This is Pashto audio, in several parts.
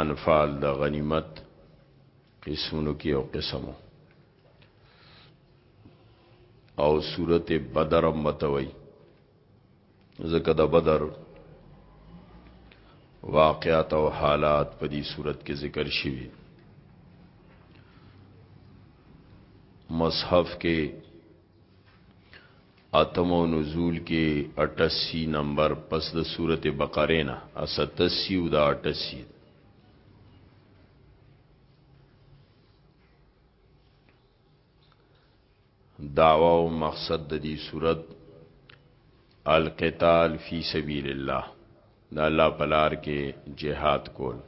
انفال د غنیمت قسمونو کې یو قسمو او صورت بدر هم متوي ځکه د بدر واقعات او حالات په دې صورت کې ذکر شوي مصحف کې اتم او نزول کې 88 نمبر پس د سورته بقره نه 87 او دا 88 دعوا او مقصد د دې صورت القتال فی سبیل الله د الله پلار کې جهاد کول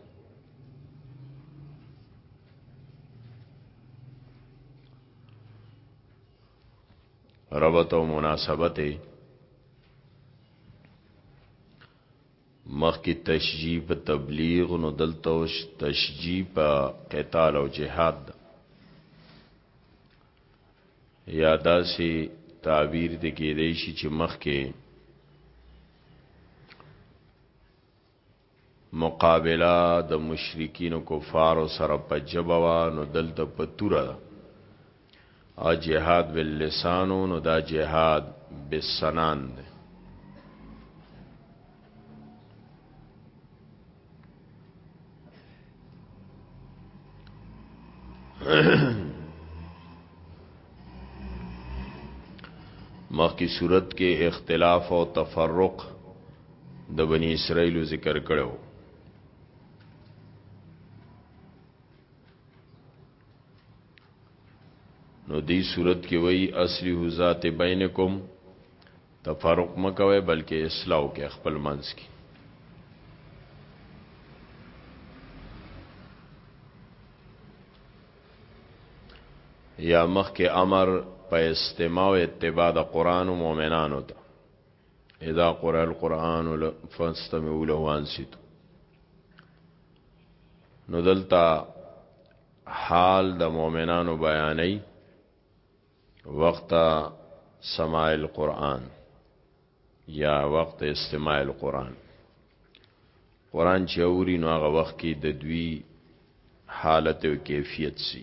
ربط او مناسبت مخکې تشجیع په تبلیغ نو دلته تشجیع په قتال او جهاد یا داسې تعبیر د کېدې شي چې مخکې مقابله د مشرکینو کفارو سره په جبه وا نو دلته په توره ده او جهاد باللسانو نو دا جهاد بالسنان ده مخکې صورت کې اختلاف او تفرق د بنی اسرائیل ذکر کړو نو دی صورت کې وای اصلي هو ذات بینکم تفرق مکوي بلکې اصلاح کې خپل منځ کې یا مخ کې امر په استماع او اتباع د قران او مؤمنانو ته اذا قرأ القرآن فاستمعوا له وانصتوا نو دلتا حال د مؤمنانو بیانې وقت سماع القرآن یا وقت استماع القرآن قرآن چې اوري نو هغه وخت کې د دوی حالت او کیفیت سي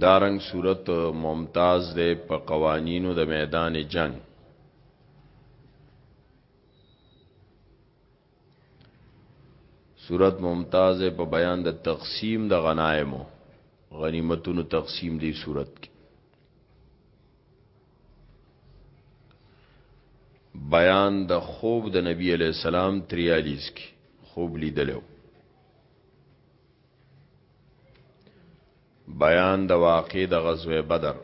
دارنګ صورت ممتاز دی په قوانینو د میدان جنگ صورت ممتاز په بیان د تقسیم د غنایمو غنیمتونو تقسیم دی صورت کې بیان د خوب د نبی علی السلام 43 کې خوب لیدلو بیان د واقع د غزوه بدر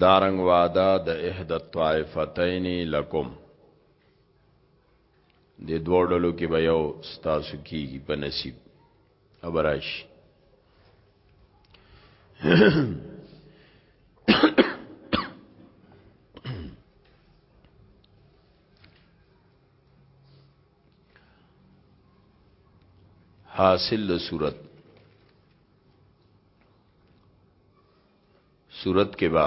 دارنګ واده د احد الطائفتین لکم د دوړلو کې به یو ستاسو کیږي په نصیب ابراش حاصل د صورت صورت کې با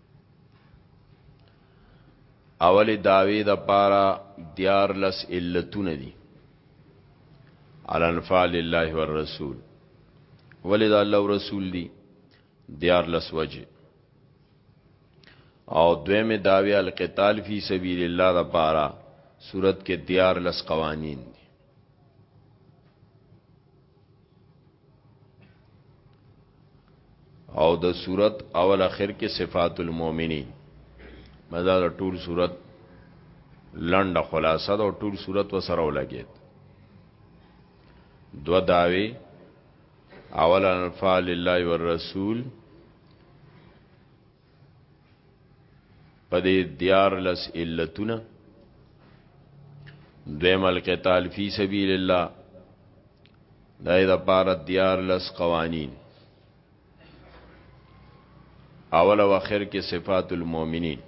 اول داوی د پارا دیار لس علتون دی الانفال الله والرسول ولی دا الله رسول دی دیار لس وجه او دویم داوی القتال فی سبیل الله د پارا صورت کې دیار لس قوانین دی او د صورت اول اخر کې صفات المؤمنین مزه د ټول صورت لنډه خلاصه د ټول صورت وسره ولګید دو داوی اول انفال لله والرسول په دې دیار لس علتونه دویم القتال فی سبیل الله دای د پاره دیار لس قوانین اول او اخر کې صفات المؤمنین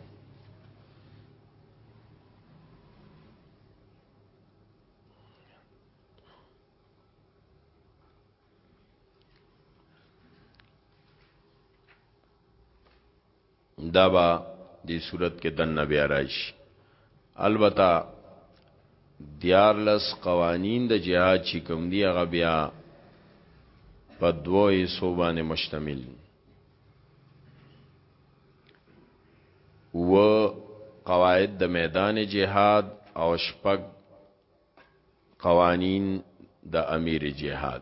دا با دی صورت کې دنه بیا راشي البته دیارلس قوانین د جهاد چې کوم دی هغه بیا په دوه حصو باندې مشتمل و قواعد د میدان جهاد او شپږ قوانین د امیر جهاد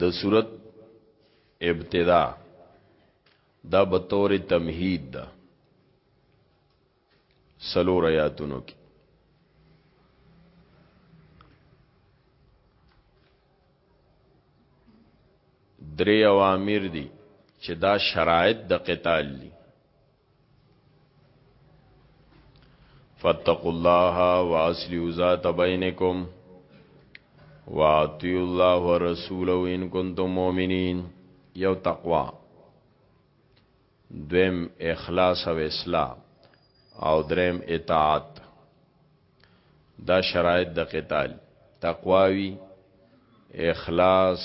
د صورت ابتدا دا به تور تمهید ده سلو ریاتونو کې درې اوامر دي چې دا شرایط د قتال دي فاتقوا الله واصلحوا ذات بينكم واطيعوا الله ورسوله ان كنتم مؤمنين یو تقوا دویم اخلاص او اصلاح او دریم اطاعت دا شرایط د قتال تقواوی اخلاص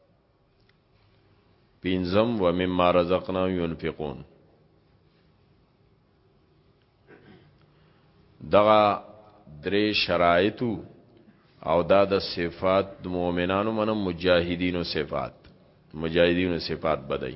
پینزم و مما رزقنا ينفقون دغه درې شرایطو او دا د صفات د مؤمنانو منم مجاهدینو صفات مجاهدینو صفات بدای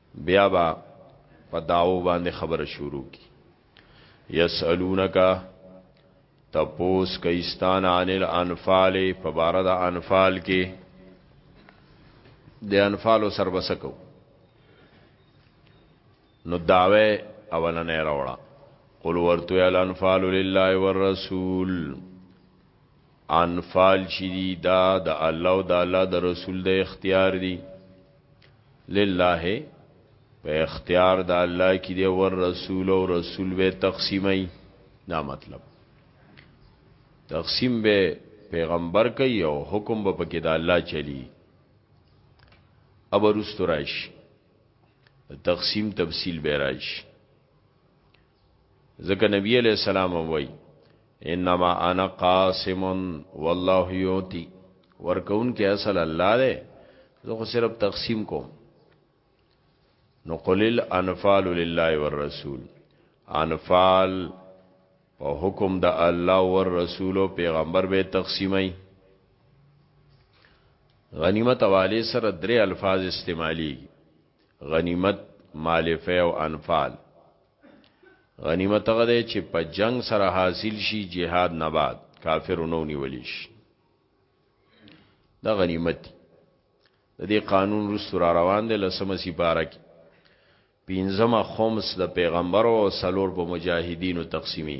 بیا با په داو باندې خبره شروع کی یسالونک تپوس کیستان عن الانفال په بار د انفال کې د انفال سر بسکو نو داوی اولنې راوړه قل ورتو الانفال لله والرسول انفال شری دا د الله او د الله د رسول د اختیار دی لله په اختیار د الله کې دی ور رسول او رسول به تقسیمای دا مطلب تقسیم به پیغمبر کوي او حکم به پکې د الله چلی ابرسترایش تقسیم تفصیل به راشي ځکه نبی علیہ السلام وای انما انا قاسم والله یوتی ورکون کې اصل الله دی زه خو صرف تقسیم کوم نو قل الانفال لله والرسول انفال په حکم د الله او رسول او پیغمبر به تقسیمای غنیمت حواله سره درې الفاظ استعمالي غنیمت مالفه او انفال غنیمت هغه دی چې په جنگ سره حاصل شي جهاد نه بعد کافر نو نیول شي دا غنیمت دی د دې قانون رسو را روان دی لسمه سی بارک پینځمه خمس د پیغمبر او سلور په مجاهدینو تقسیمی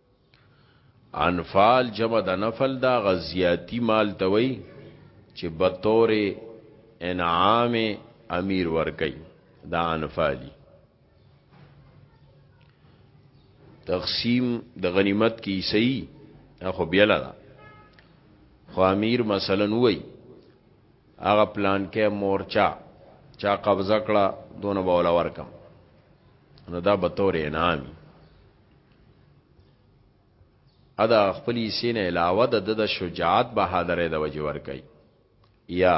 انفال جمع د نفل دا غزیاتی مال توي چې بطور انعام امیر ورکي دا انفالی تقسیم د غنیمت کی صحیح اخو بیل دا خو امیر مثلا وای هغه پلان کې مورچا چا قبضه کړه دونه بوله ورکم نو دا بطور انعامی ادا خپل سین علاوه د د شجاعت بهادرې د وجه ور کوي یا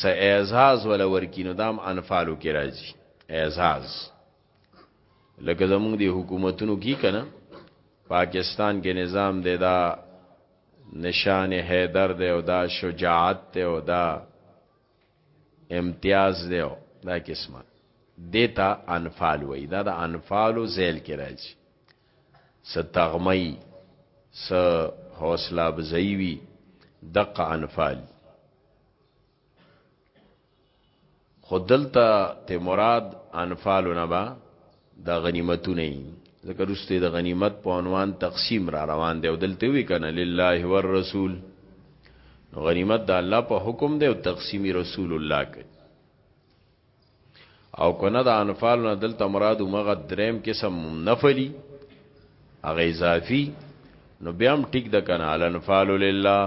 سه اعزاز ولا ورکینو دام انفالو کې راځي اعزاز لکه زمونږ دی حکومتونو کی کنه پاکستان کې نظام دی دا نشان حیدر دی او دا شجاعت دی او دا امتیاز دی دا قسمه دیتا انفال وای دا د انفالو زیل کې راځي ستغمای س حوصله بزیوی دق انفال خودلتا ته مراد انفالو نه با دا غنیمتونه یې ځکه رسته د غنیمت په عنوان تقسیم را روان دی او دلته وی کنه لله والرسول غنیمت د الله په حکم دی او تقسیمی رسول الله کوي او کنه د انفال نه دلته مراد مغه دریم قسم نفلی هغه اضافي نو بیا هم ټیک د کنه الانفال لله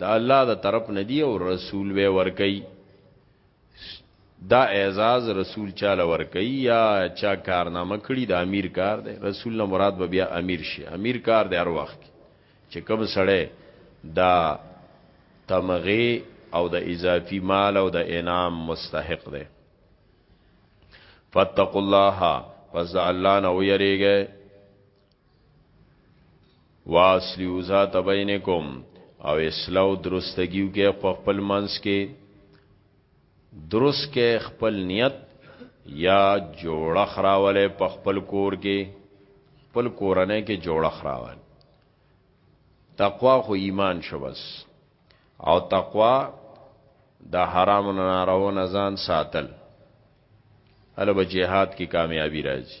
د الله د طرف ندی او رسول به ور کوي دا اعزاز رسول چاله ورکي یا چا کارنامه کړی د امیر کار دی رسول نه مراد به بیا امیر شي امیر کار دی هر وخت چې کوم سړی دا تمغه او د اضافي مال او د انعام مستحق دی فتق الله پس د الله نه ویریږي واسلیو ذات بینکم او اصلاح درستګیو کې په خپل منس کې درس کې خپل نیت یا جوړه خراواله په خپل کور کې خپل کورنۍ کې جوړه خراواله تقوا خو ایمان شو بس او تقوا د حرام نه نارو نه ځان ساتل الوب جهاد کی کامیابی راځي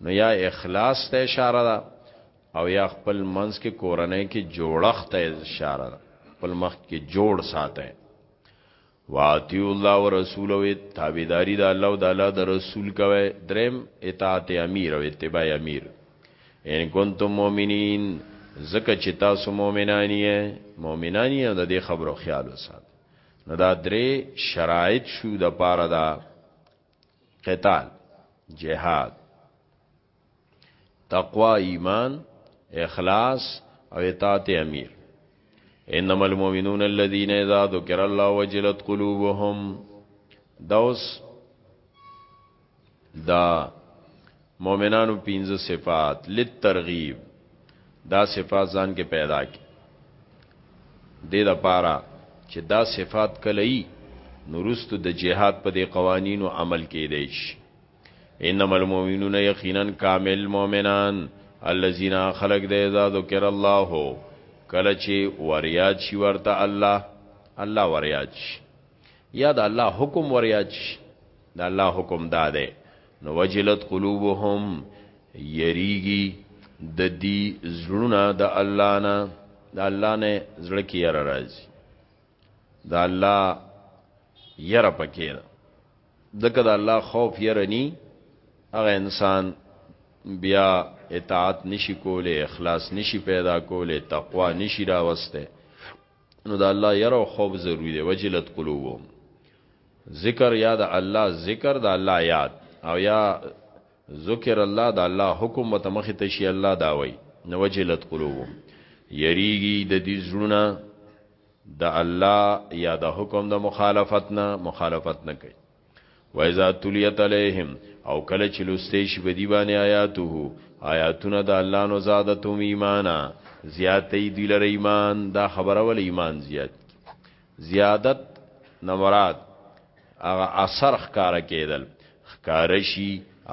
نو یا اخلاص ته اشاره ده او یا خپل منځ کې کورنۍ کې جوړښت ته اشاره ده خپل مخ کې جوړ ساته واتی الله ورسول او تابعداري د الله او د الله د رسول کوي دریم اطاعت امیر او اتباع امیر ان کنتم مؤمنین زکه چې تاسو مؤمنان یې مؤمنان یې د دې خبرو خیال وسات نو دا درې شرایط شو د پاره دا قتال جهاد تقوا ایمان اخلاص او اطاعت امیر انما المؤمنون الذين اذا ذكر الله وجلت قلوبهم دوس دا مؤمنانو پنځه صفات للترغیب دا صفات ځان کې پیدا کی دې د پاره چې دا صفات کلی نورستو د جهاد په دې قوانینو عمل کېدای شي انما المؤمنون یقینا کامل مؤمنان الذين خلق د اذا ذکر الله کله چې وریاد شي ورته الله الله وریاد شي یا د الله حکم وریاد شي د الله حکم دا دی نو وجلت قلوبهم یریږي د دې زړونه د الله نه د الله نه زړه کې یره راځي د الله یره پکې ده دغه د الله خوف یره ني هغه انسان بیا اطاعت نشي کوله اخلاص نشي پیدا کوله تقوا نشي راوسته نو د الله یره او خوف ضروری دی وجلت قلوبهم ذکر یا د الله ذکر د الله یاد او یا ذکر الله د الله حکم وت مخ ته شي الله دا وای نو وجلت قلوبهم یریږي د دې زړونه د الله یا د حکم د مخالفت نه مخالفت نه کوي و اذا تلیت علیهم او کله چې لوستې شي په دی باندې آیاته آیاتونه د الله نو زادتهم ایمانا زیاتې دی لره ایمان دا خبره ول ایمان زیات زیادت نمراد هغه اثر ښکار کېدل ښکار شي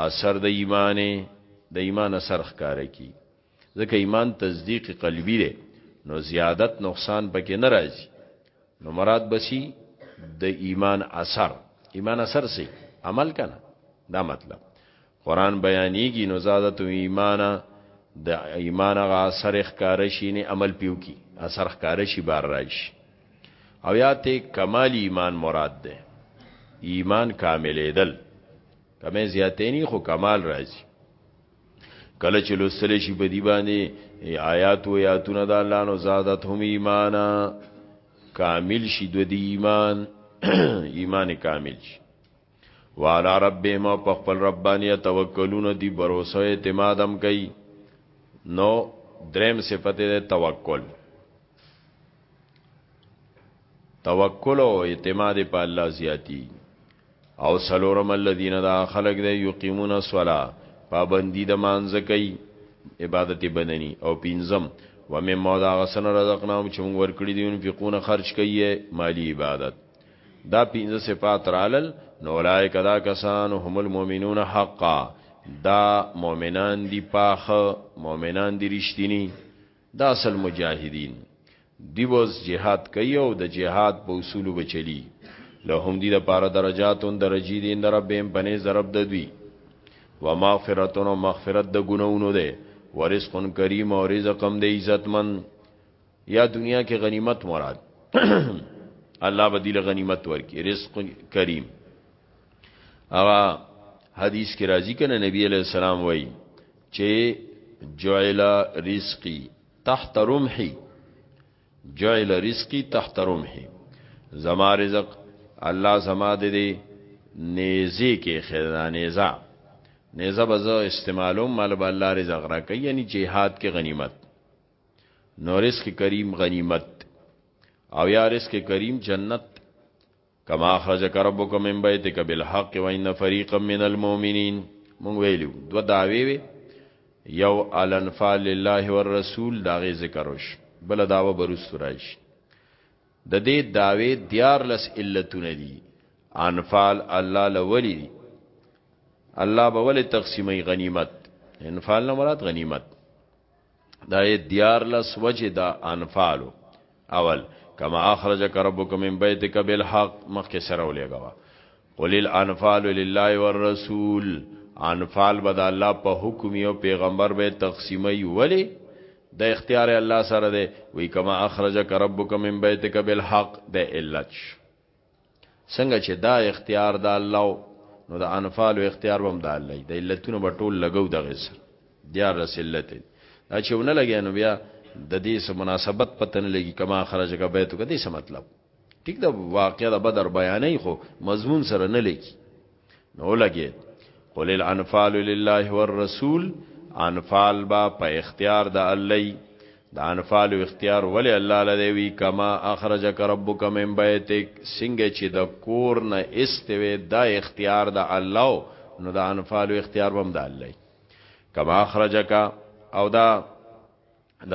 اثر د ایمانه د ایمان اثر ښکار کی ځکه ایمان تصدیق قلبی دی نو زیادت نقصان پکې نه راځي نو مراد بسی د ایمان اثر ایمان اثر سي عمل کنه دا مطلب قران بیانېږي نو زادت ایمان د ایمان غ اثر ښکار شي نه عمل پیو کی اثر ښکار شي بار راشي او یا ته کمال ایمان مراد ده ایمان کاملې دل کمه زیاتې نه خو کمال راځي کله چې لوستل شي په دی باندې آیات او آیاتونه د الله نو زادت هم ایمانا کامل شي د دی ایمان ایمان کامل شي وعلى ربهم او په خپل ربانیه توکلون دی باور او اعتماد هم کوي نو دریم صفته توکل توکل او اعتماد په الله زیاتی او سلورم الذين دا خلق دی یقیمون الصلاه پابندی د مانځ کوي عبادت بدنی او پینزم و مې مودا غسن رزقناهم چې موږ ورکړي دي انفقونه خرج کوي مالی عبادت دا پینځه صفات رالل نو لای کدا کسان هم المؤمنون حقا دا مؤمنان دی پاخه مؤمنان دی رښتینی دا اصل مجاهدین دی وز جهاد کوي او د جهاد په اصول بچلی لهم دی د پاره درجاتون درجی دین در ربهم بنه ضرب د دوی و مغفرتون او مغفرت د ګناونو ده ورزق کریم او رزقم د عزتمن یا دنیا کې غنیمت مراد الله بدیل غنیمت ورکی رزق کریم اغا حدیث کې راځي کنه نبی علیہ السلام وایي چې جعل رزقي تحت رمحي جعل رزقي تحت رمحي زما رزق الله زما دې نیزه کې خدا نیزه نیزه به زه استعمالوم مال به الله رزق را کوي یعنی جهاد کې غنیمت نو رزق کریم غنیمت او یا رزق کریم جنت کما اخرجک ربک من بیتک بالحق وان فریقا من المؤمنین مونږ ویلو دو داوی وی یو الانفال لله والرسول داغه ذکر وش بل داوه بروس رایش د دې داوی دیار لس علتونه دي انفال الله لولی دي الله به ول تقسیمي غنیمت انفال نه مراد غنیمت دا دیار لس وجه دا انفالو اول کما اخرجک ربک من بیتک بالحق مخکې سره ولېګوا قل الانفال لله والرسول انفال بد الله په حکم یو پیغمبر به تقسیمي ولی د اختیار الله سره دی وی کما اخرجک ربک من بیتک بالحق د علت څنګه چې دا اختیار د الله او نو د انفال اختیار هم د الله دی علتونه به ټول لګو دغه سر دیار رسلت دا چې ونه لګیا نو بیا د دې سره مناسبت پته نه لګي کما خرجګه بیتو کدي څه مطلب ټیک دا واقعیا د بدر بیانې خو مضمون سره نه لګي نو لګي قل الانفال لله والرسول انفال با په اختیار د الله د انفال اختیار ولی الله لدی وی کما اخرجک ربک من بیتک سنگ چې د کور نه استوي د اختیار د الله نو د انفال اختیار بم د الله کما اخرجک او دا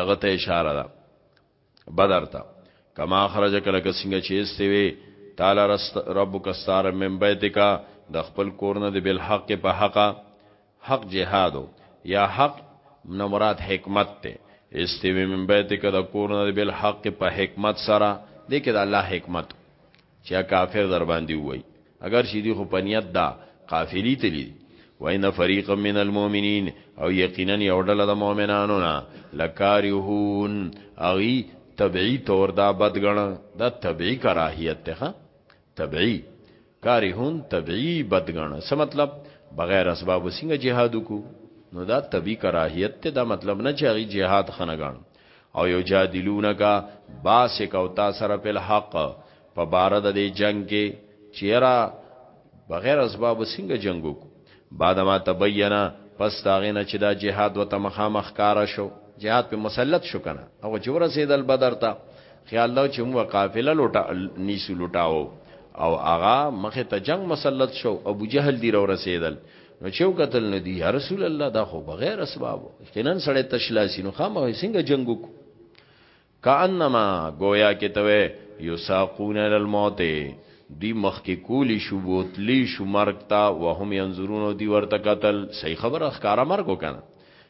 دغه ته اشاره ده بدر ته کما خرج کله کسنګ چې استوي تعالی رب کستار من بیتک د خپل کور نه د بل حق په حق حق جهادو یا حق نو مراد حکمت ته استوي من بیتک د کور نه د بل حق په حکمت سره د کې د الله حکمت چې کافر در باندې وای اګر چه دوی خو په نیت دا قافلی تللی دی. وان فریقا من المؤمنین او یقینا یو ډله د مؤمنانو نه لکارهون هغوی طبعی طور دا بد ګڼه دا طبعی کراهیت دی ښه طبعی کارهون طبعی بد ګڼه څه مطلب بغیر اسباب څنګه جهاد وکړو نو دا طبعی کراهیت ته دا مطلب نه چې هغه جهاد خنه ګڼه او یو جادلونکا باسک او تا سره په حق په باره د دې جنګ کې چیرې بغیر اسباب څنګه جنگ وکړو بعد ما تبینا پس تاغینا چې دا جهاد وته مخامخ کار شو جهاد په مسلط شو کنه او چې ورسېدل بدر ته خیال دا چې موږ قافله لوټه نیسو لوټاو او هغه مخه ته جنگ مسلط شو ابو جهل دی ورسېدل نو چې وکتل نو دی یا رسول الله دا خو بغیر اسباب کینن سړی تشلاسی نو خامه څنګه جنگ وکړو کأنما ګویا کې ته وې یساقون الی الموت دی مخ کې کولی شو بوتلی شو مرګ تا وهم ينظرون دی ورته قتل صحیح خبره ښکارا مرګ وکنه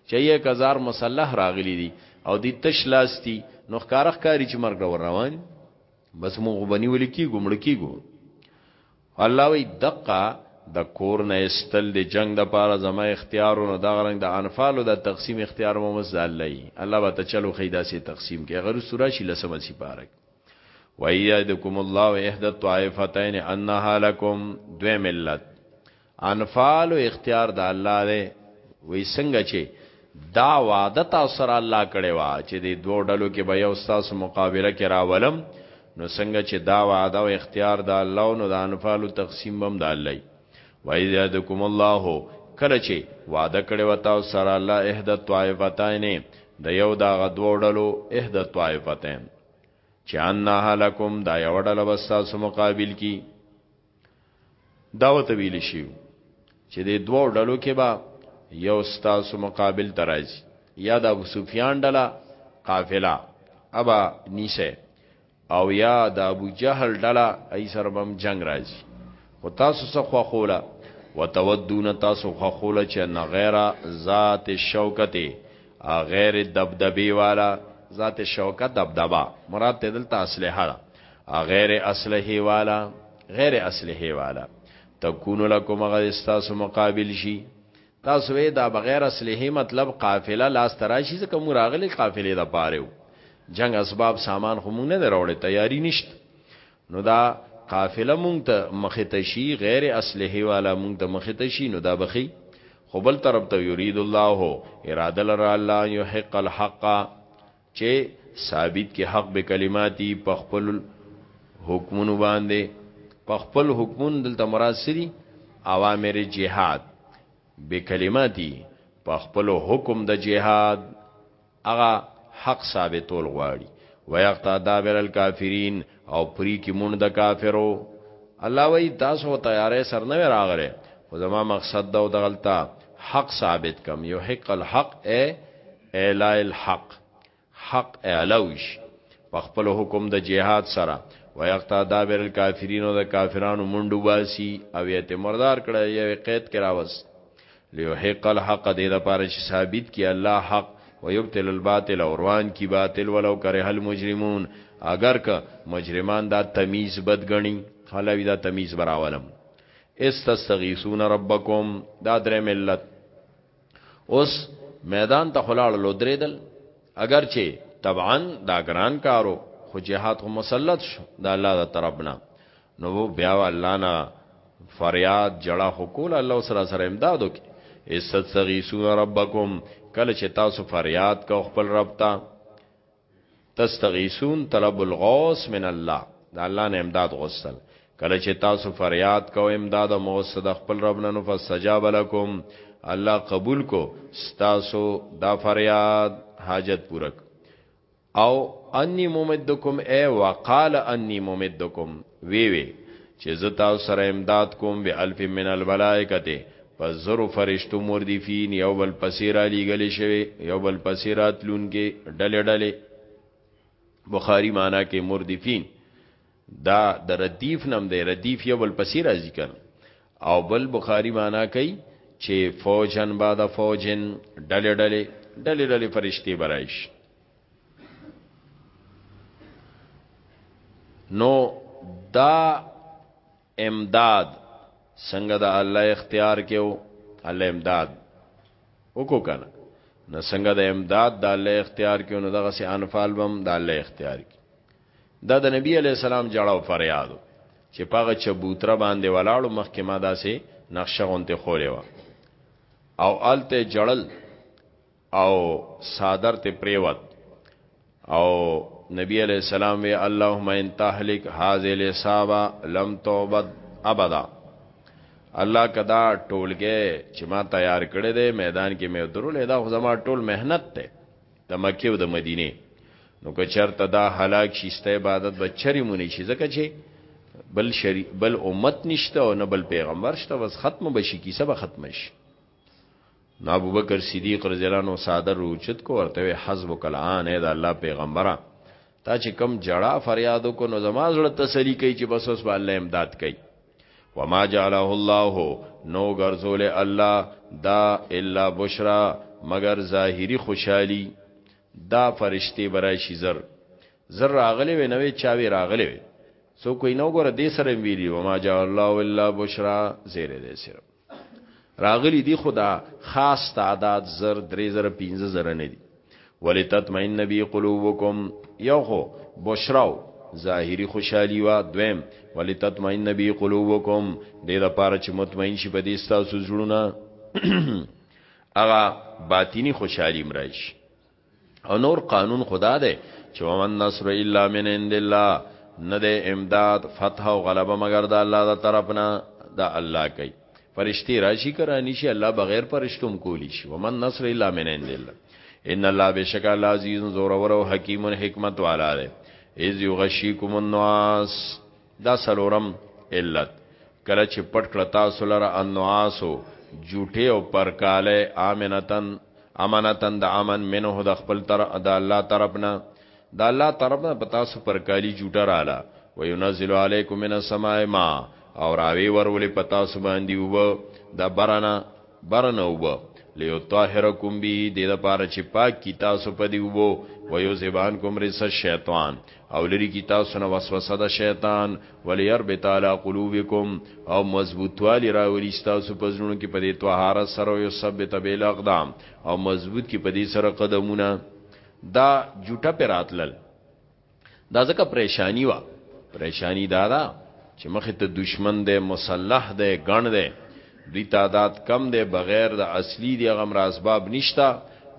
چې یې کزار مسلح راغلی دی او دی تش لاستی نو ښکارا ښکاری چې مرګ را روان بس موږ بنی ولیکي ګمړکی ګو الله وی دقه د کور نه ایستل د جنګ د پاره زما اختیارو نو دغه رنګ د انفالو د تقسیم اختیار مو مس الله ای الله به ته چلو خی داسې تقسیم کې غیر سورا شي لسمه سی پارک وَيَعِدُكُمُ اللَّهُ إِحْدَى الطَّائِفَتَيْنِ أَنَّهَا لَكُمْ دوی ملت انفال او اختیار د الله دی وی څنګه چې دا وعده تاسو سره الله کړې وه چې د دوو ډلو کې به یو ستاسو مقابله کې راولم نو څنګه چې دا وعده او اختیار د الله او نو د انفالو تقسیم هم د الله وای زیادکم الله کله چې وعده کړې و تاسو سره الله احد طائفتین د یو دا غدو ډلو احد طائفتین چې انها لکم دا یو ډله بس تاسو مقابل کی دا وته ویل شي چې د دوو ډلو کې به یو ستاسو مقابل ترازی یا د ابو سفیان ډله قافله ابا نیسه او یا د ابو جهل ډله ای سره بم جنگ راځي خو تاسو څه خوخوله وتودون تاسو خوخوله چې نه غیر ذات شوکته غیر دبدبی والا ذات شوکت دبدبا مراد ته دلته اصله غیر اصله والا غیر اصله والا تکون لکم غد استاسو مقابل شي تاسو وې دا بغیر اصله مطلب قافله لاس تراشي ځکه مور اغلی قافله د پاره جنگ اسباب سامان خو مونږ نه دروړې تیاری نشت نو دا قافله مونږ ته مخه تشي غیر اصله والا مونږ ته مخه تشي نو دا بخي خو بل طرف ته یرید الله اراده لرا الله یحق الحق چه ثابت کړي حق بکلماته په خپل حکمونو باندې په خپل حکمونو دلته مراد څه دي اوامر جهاد بکلماته په خپل حکم د جهاد هغه حق ثابتول غواړي ويقطع دابر الكافرين او پری کی مون د کافرو الله وی تاسو تیارې سر نه راغره خو زما مقصد دا دغلطه حق ثابت کم یو حق الحق اے اعلاء الحق حق اعلاوش په خپل حکم د جهاد سره ويقتا دابر الكافرین او د کافرانو منډو باسي او یې مردار کړه یې قید کرا وس ليحق الحق دې د پاره چې ثابت کی الله حق ويبتل الباطل اوروان کی باطل ولو کرے هل مجرمون اگر که مجرمان دا تمیز بدګنی خلاوی دا تمیز براولم استستغیثون ربکم دا درې ملت اوس میدان ته خلاړ لو درېدل اگر چې طبعا دا ګران کارو خو جهاد خو مسلط شو دا الله دا طرفنا نو بیا الله نه فریاد جړه خو کول الله سره سره امداد وکي استغیثون ربکم کله چې تاسو فریاد کو خپل رب ته تستغیثون طلب الغوث من الله د الله نه امداد غوښتل کله چې تاسو فریاد کوئ امداد مو غوښته د خپل رب نه فاستجاب لكم الله قبول کو تاسو دا فریاد حاجت پورک او انی ممدکم ای وقال انی ممدکم وی وی چې زه تاسو سره امداد کوم به الف من الملائکته په زرو فرشتو مردفین یو بل پسې را لیږل شوی یو بل پسې راتلون کې ډلې ډلې بخاری معنا کې مردفین دا د ردیف نم دی ردیف یو بل پسې راځي کنه او بل بخاری معنا کوي چې فوجن بعد فوجن ډلې ډلې ډلې ډلې فرشتي برایش نو دا امداد څنګه د الله اختیار کېو الله امداد وکړو کنه نو څنګه د امداد د الله اختیار کېو نو دغه سي انفال بم د الله اختیار کی دا د نبی علی السلام جړاو فریادو چې پاغه چبوتره باندې ولاړو مخکې ما داسې نقشه غونته خولې و او الته جړل او صادر ته پریوت او نبی علیہ السلام وی اللهم ان تهلك هذه الاسابه لم توبد ابدا الله کدا ټولګه چې ما تیار کړی دی میدان کې مې درولې دا خو زما ټول مهنت ته د مکه او د مدینه نو که چرته دا هلاک شيسته عبادت به چری مونږ شي ځکه چې بل شری بل امت نشته او نه بل پیغمبر شته بس ختم بشي کیسه به ختم شي نو ابوبکر صدیق رضی الله عنه صادر روچت کو ورته وی حسبک الان اې د الله پیغمبره تا چې کم جړه فریاد کو نو زما زړه تسلی کوي چې بس اوس به الله امداد کوي وما جعله الله نو ګرځول الله دا الا بشرا مگر ظاهری خوشحالی دا فرشتي برای شي زر زر راغلی وی نوې چاوي راغلی وی سو کوئی نو ګره دې سره ویلی وما جعل الله الا بشرا زیر دې سره راغلی دی خدا خاص تعداد زر درې زر پینځه زر نه دی ولی تطمئن نبی قلوبکم یو خو بشراو ظاهری خوشحالی وا دویم ولی تطمئن نبی قلوبکم دې د پاره چې مطمئن شي په دې ستاسو زړونه هغه باطینی خوشحالی مرایش او نور قانون خدا ده چې ومن نصر الا من عند الله نه ده امداد فتح او غلبه مگر د الله د طرفنا د الله کوي فرشتي راشي کرانی شي الله بغیر فرشتوم کولی شي ومن نصر الا من عند الله ان الله بشک الله عزیز زور او حکیم حکمت والا ده اذ یغشیکم الناس دا سلورم علت کله چې پټ کړه تاسو لره انواسو جوټه او پرکاله امنتن امانتن د امن منه د خپل تر د الله طرفنا د الله طرفنا په تاسو پرکالی جوټه رااله وینزل علیکم من السماء ما او راوی ورولې په تاسو باندې وب د برنا برن اوبه لیطهرکم به د دې لپاره چې پاک کی تاسو په دی وبو و یو زبان کوم رس شیطان او لري کی تاسو نه وسوسه د شیطان ولیر به تعالی قلوبکم او مضبوطوالی راولي تاسو په زړونو کې په دې طهارت سره یو ثبت به الاقدام او مضبوط کې په دې سره قدمونه دا جټه پراتلل دا ځکه پریشانی وا پریشانی دا دا چې مخه ته دشمن دی مسلح دی ګڼ دی دوی تعداد کم دی بغیر د اصلي دی غمر اسباب نشتا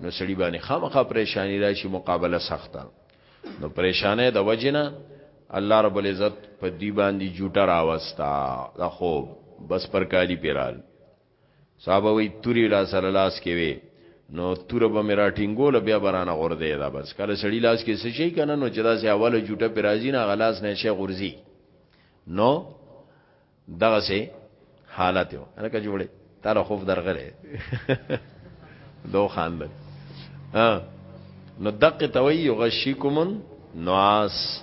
نو سړي باندې خامخا پریشانی راشي مقابله سخته نو پریشانه د وجنه الله رب العزت په دی باندې جوټه راوستا دا خوب بس پر کالی پیرال صحابه وایي توري راسره لاس کې وي نو توره به مې راټینګوله بیا به رانه غورځې دا بس کله سړی لاس کې څه شي که نه نو چې داسې اوله جوټه پې راځي نه هغه لاس نه شی غورځي نو دغسې حالت یو هلکه جوړې تا له خوف درغلی دو خاندل نو دقه توي غشيكم نواس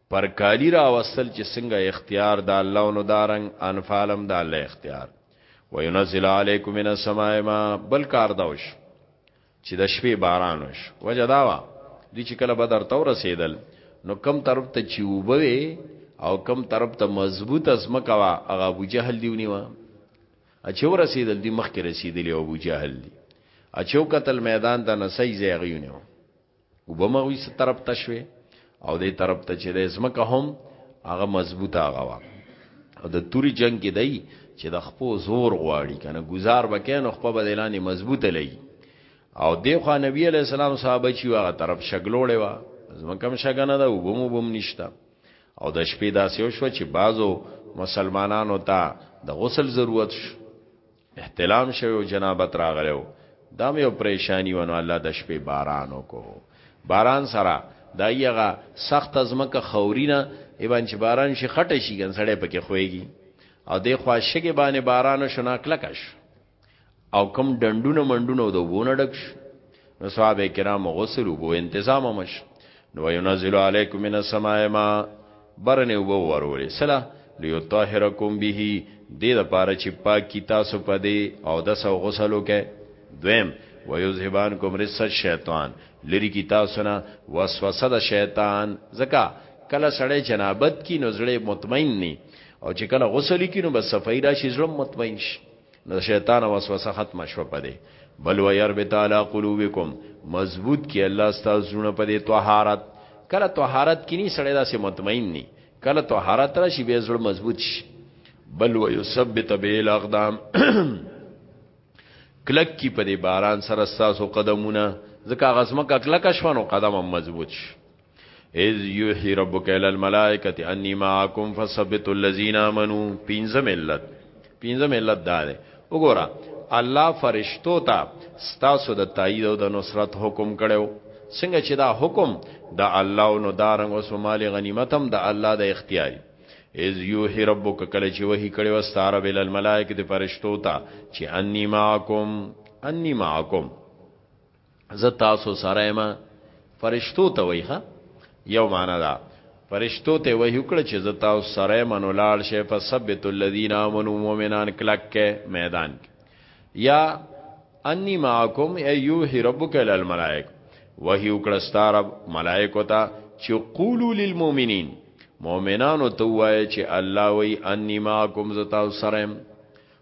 پر کالی راوستل چې څنګه اختیار د الله او نو دارنګ انفالم د الله اختیار وینزل علیکم من السماء ما بل کار داوش چې د شپې باران وش وجه دا وا دي چې کله بدر تور رسیدل نو کم طرف ته چې وبوي او کم طرف ته مضبوط ازمکه وا هغه ابو جهل دیونی وا اچو رسیدل دی مخ کې رسیدلی ابو جهل دی اچو قتل میدان ته نسای زیغیونه وبه مغوي څه طرف ته شوي او دې طرف ته چې د ځمکه هم هغه مضبوطه هغه وا او د توري جنگ کې دی چې د خپو زور غواړي کنه گزار وکینو خپل بدلانی مضبوطه لګي او دی خو نبی علی السلام صحابه چې هغه طرف شګلوړې وا ځمکه هم شګنه ده وبمو بم نشتا او د شپې داسې وشو چې بازو مسلمانانو ته د غسل ضرورت شو احتلام شوی او جنابت راغلی و دا مې یو پریشانی و نو الله د شپې باران وکړو باران سره دا یغه سخت ازمکه خورینه ایبان چې باران شي خټه شي ګن سړې پکې خوېږي او د خواشګې باندې باران شنا کلکش او کم ډندونه منډونه د وونه ډکش نو صحابه کرام غسل وکړو انتظام مش نو ينزل عليكم من السماء ما برنه وبو ورولې سلا ليطهركم به دې د پاره چې پاکي تاسو پدې او د سو غسل وکې دویم ويذهبان کوم رس شیطان لری کی تاسو نه وسوسه د شیطان زکا کله سړی جنابت کی نو زړه مطمئن ني او چې کله غسل کی نو بس صفای راشي زړه مطمئن شي نو شیطان وسوسه ختم شو پدې بل و ير بتعالی قلوبکم مضبوط کی الله ستاسو زونه پدې طهارت کله طهارت کینی سړی داسې مطمئن ني کله طهارت راشي به زړه مضبوط شي بل و يثبت به الاقدام کلک کی پدې باران سره ستاسو قدمونه ځکه غزمه کلک شونه قدم مضبوط شي اذ یوحی ربک الی الملائکه انی معکم فثبتوا الذین آمنو پینځم علت پینځم علت دا ده وګوره الله فرشتو ته ستاسو د تایید او د نصرت حکم کړو څنګه چې دا حکم د الله او نو دارنګ او سمال غنیمتم د الله د اختیاري اذ یوحی ربک کله چې وਹੀ کړي واستاره بل الملائکه د فرشتو ته چې انی معکم انی معکم زه تاسو سره یم فرشتو ته وای ښا یو معنا دا فرشتو ته وای وکړه چې زه تاسو سره یم نو لاړ شي فثبت الذين امنوا مؤمنان کلک کې میدان کې یا انی معکم ایوه ربک للملائک وحی وکړه ستاره ملائکه ته چې قولوا للمؤمنین مؤمنانو ته وای چې الله وای انی معکم زتا سره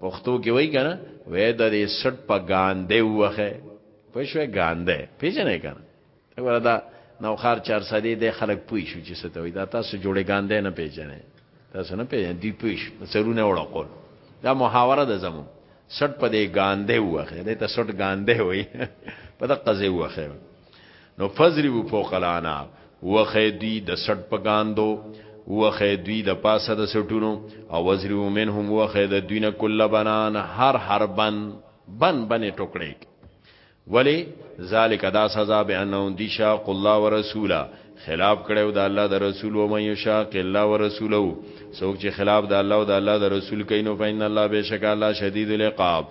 پښتو کې وای کنه وې د دې سټ په ګاندې وخه په شوې ګاندې پیژنې کنه وردا نو خار 400 دې خلک پوي شو چې ستوي دا تاسو جوړې ګاندې نه پیژنې تاسو نه پیژنې دی پوښ سرونه وړه قول دا محاوره ده زمو سټ په دې ګاندې وخه دې ته سټ ګاندې وای په دغه قضې وخه نو فضربو فوق الانا وخی دوی د سټ پګاندو وخی دوی د پاسه د سټونو او وزرو منهم وخی د دوی نه کل بنان هر هر بن بن بن ټوکړي ولی ذالک دا سزا به انو دی شاق الله ورسوله خلاف کړو د الله د رسول او مې شاق الله ورسوله څوک چې خلاف د الله او د الله د رسول کینو فین الله بشک الله شدید العقاب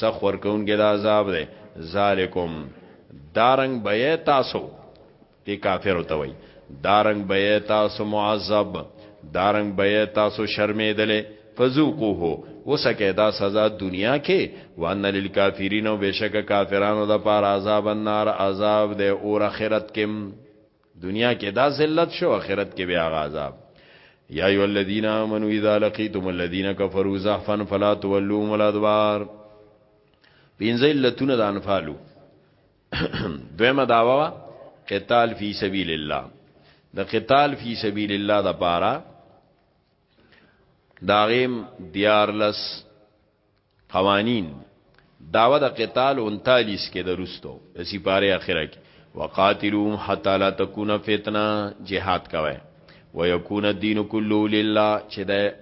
سخ ورکون کې د عذاب ده ذالکم دارنګ به تاسو دی کافر ته وای دارنګ به تاسو معذب دارنګ به تاسو شرمېدلې فذوقوه وسکه دا سزا دنیا کې وان للکافرین او بشک کافرانو د پار عذاب النار عذاب د اور اخرت کې دنیا کې دا ذلت شو آخرت کې بیا عذاب یا ایو الذین آمنوا اذا لقیتم الذین کفروا زحفا فلا تولوهم الادبار پینځه لتونه د انفالو دویمه داوا قتال فی سبیل الله د قتال فی سبیل الله د پاره داغیم دیارلس قوانین دعوه د قتال 39 کې درستو د سپاره اخره کې وقاتلوهم حتا لا تکون فتنه جهاد کوي ويكون الدين كله لله چې د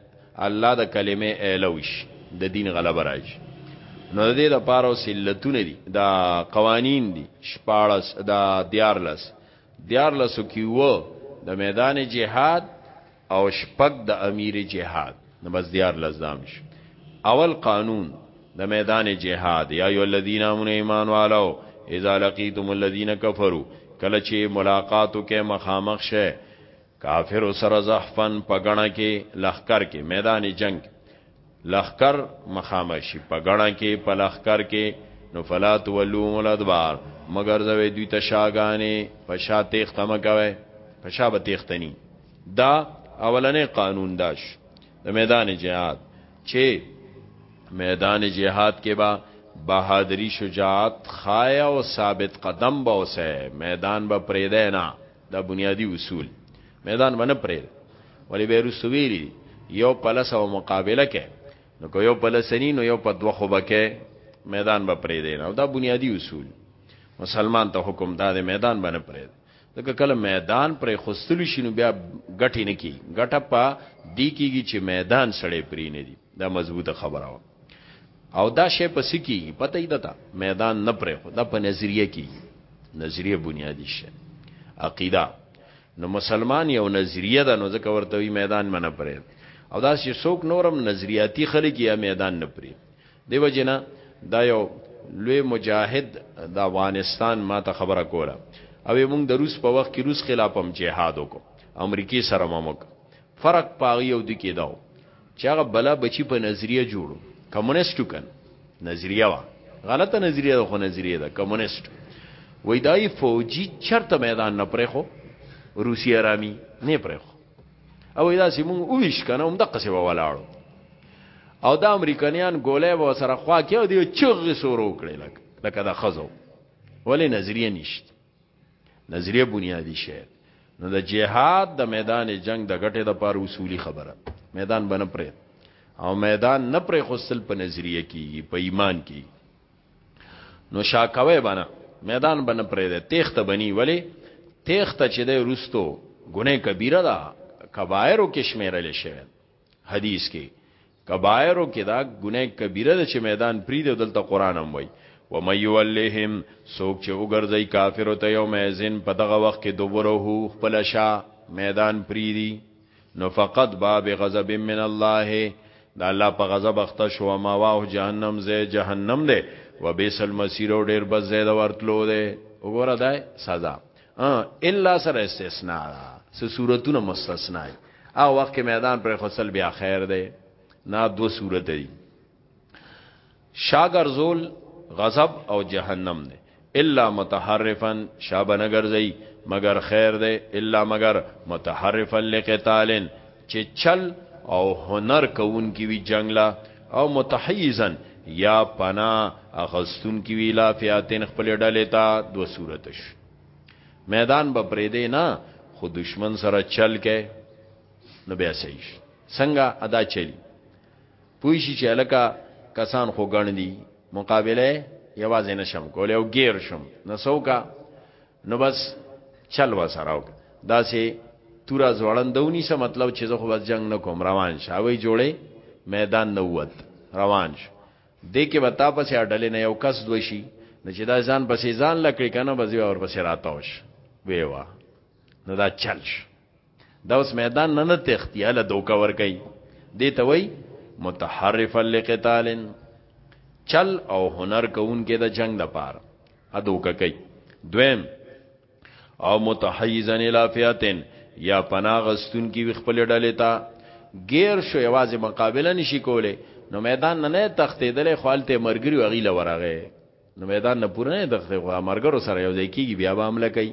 الله د کلمې اعلوش د دین غلبه راځي نو د دې لپاره وسیلتونه دي دا قوانین دي شپارس دا دیارلس دیارلس کیو د میدان جهاد او شپږ د امیر جهاد نو بس دیارلس دام شو اول قانون د میدان جهاد یا ایو الذین آمنوا ایمان والو اذا لقیتم الذین کفروا کله چې ملاقاتو کې مخامخ شه کافر سره زحفن پګړه کې لخر کې میدان جنگ لخکر مخامه شي په ګڼه کې په لخکر کې نو فلا تولوهم الادبار مگر زوی دوی ته شاګانې په شا تیخت مکوي په شا به تیختنی دا اولنې قانون داش د دا میدان جهاد چې میدان جهاد کې با بهادری شجاعت خای او ثابت قدم به اوسه میدان به پریده نه دا بنیادی اصول میدان به نه پرېږدي، ولې بیا وروسته ویلي دي یو په لس او مقابله کوي، نو که یو په لس نی نو یو په دوه خو به کوي، میدان به پرېږدي نه او دا بنیادی اصول مسلمان ته حکم دا دی میدان به نه پرېږدي، ځکه کله میدان پرېښوستل شي نو بیا ګټې نه کېږي، ګټه په دې کېږي چې میدان سړی پرېنږدي، دا مضبوطه خبره وه. او دا شی په سکی پته ای دتا میدان نه پرې خو دا په نظریه کې نظریه بنیادی شی عقیده نو مسلمان یو نظریه ده نو ځکه ورته وی میدان منه پرې او دا چې څوک نورم نظریاتی خلک یا میدان نه پرې دیو جنا دا یو لوی مجاهد د افغانستان ما ته خبره کوله او موږ د روس په وخت کې روس خلاف هم جهاد وکړو امریکای سره ممک فرق پاغي او دکی داو چې هغه بلا بچی په نظریه جوړو کمونیستو کن نظریه وا غلطه نظریه ده خو نظریه ده کمونیست وای دای فوجي چرته میدان نه پرې خو روسی آرامی نه پرې خو او دا سیمون او ویش کنه هم دقه سی ولاړو او دا امریکایان ګولې و سره خوا کې دی چغ سورو کړی لکه لکه دا خزو ولې نظریه نشته نظریه بنیادی شی نو د جهاد د میدان جنگ د غټه د پاره اصولی خبره میدان بنه پرې او میدان نه پرې خپل په نظریه کیږي په ایمان کې نو شاکوي بنه میدان بنه پرې ده تخت بنی ولی تخت چې د روستو ګناه کبیره ده کبایر او کشمیرل شوی حدیث کې کبایرو کې دا ګناه کبیره ده چې میدان پرید او دلته قران هم وای و مې یولهم سوک چې وګرځي کافر ته یوم ازن په دغه وخت کې دوبره خپل شا میدان پریدي نو فقط باب غضب من الله دا الله په غضب اخته شو ما واه جهنم زه جهنم ده و بیسل مسیر ډیر بس زید ورتلو ده وګوره ده سزا الا سره استثناء سه صورتونه مستثنا او وخت کې میدان پر خصل بیا خیر دی نه دو صورت دی شاګر زول غضب او جهنم دی الا متحرفا شابه نګرځي مگر خیر دی الا مگر متحرفا لقتال چې چل او هنر کوونکي وي جنګ له او متحیزا یا پنا اغستون کی وی لا فیاتین خپل ډلې ته دو صورتش میدان به پرې دی نه خو دشمن سره چل کې نو بیا صحیح څنګه ادا چلی پویشي چې الکا کسان خو ګڼ دي مقابله یوازې نشم کولای او غیر شم نسوکا نو بس چل وسراو دا سه تورا زوړندونی سه مطلب چې زه خو بس جنگ نه کوم روان شاوي جوړي میدان نه ووت روان شو دې کې وتا پسې اډلې نه یو کس دوشي نو چې دا ځان پسې ځان لکړي کنه بځي اور پسې راتاوش ویوا نو دا چل شو دا اوس میدان نه نه تختی اله دوکا ور کوي دې ته وای متحرفا لقتال چل او هنر کوون کې د جنگ د پار ا دوکا کوي دویم او متحیزا الی فیاتن یا پناغستون کې خپل ډلې ته غیر شو یوازې مقابله نشي کوله نو میدان نه نه تختیدل خالته مرګري وغیله ورغه نو میدان نه پوره نه تختې خو مرګرو سره یو ځای کیږي بیا به عمل کوي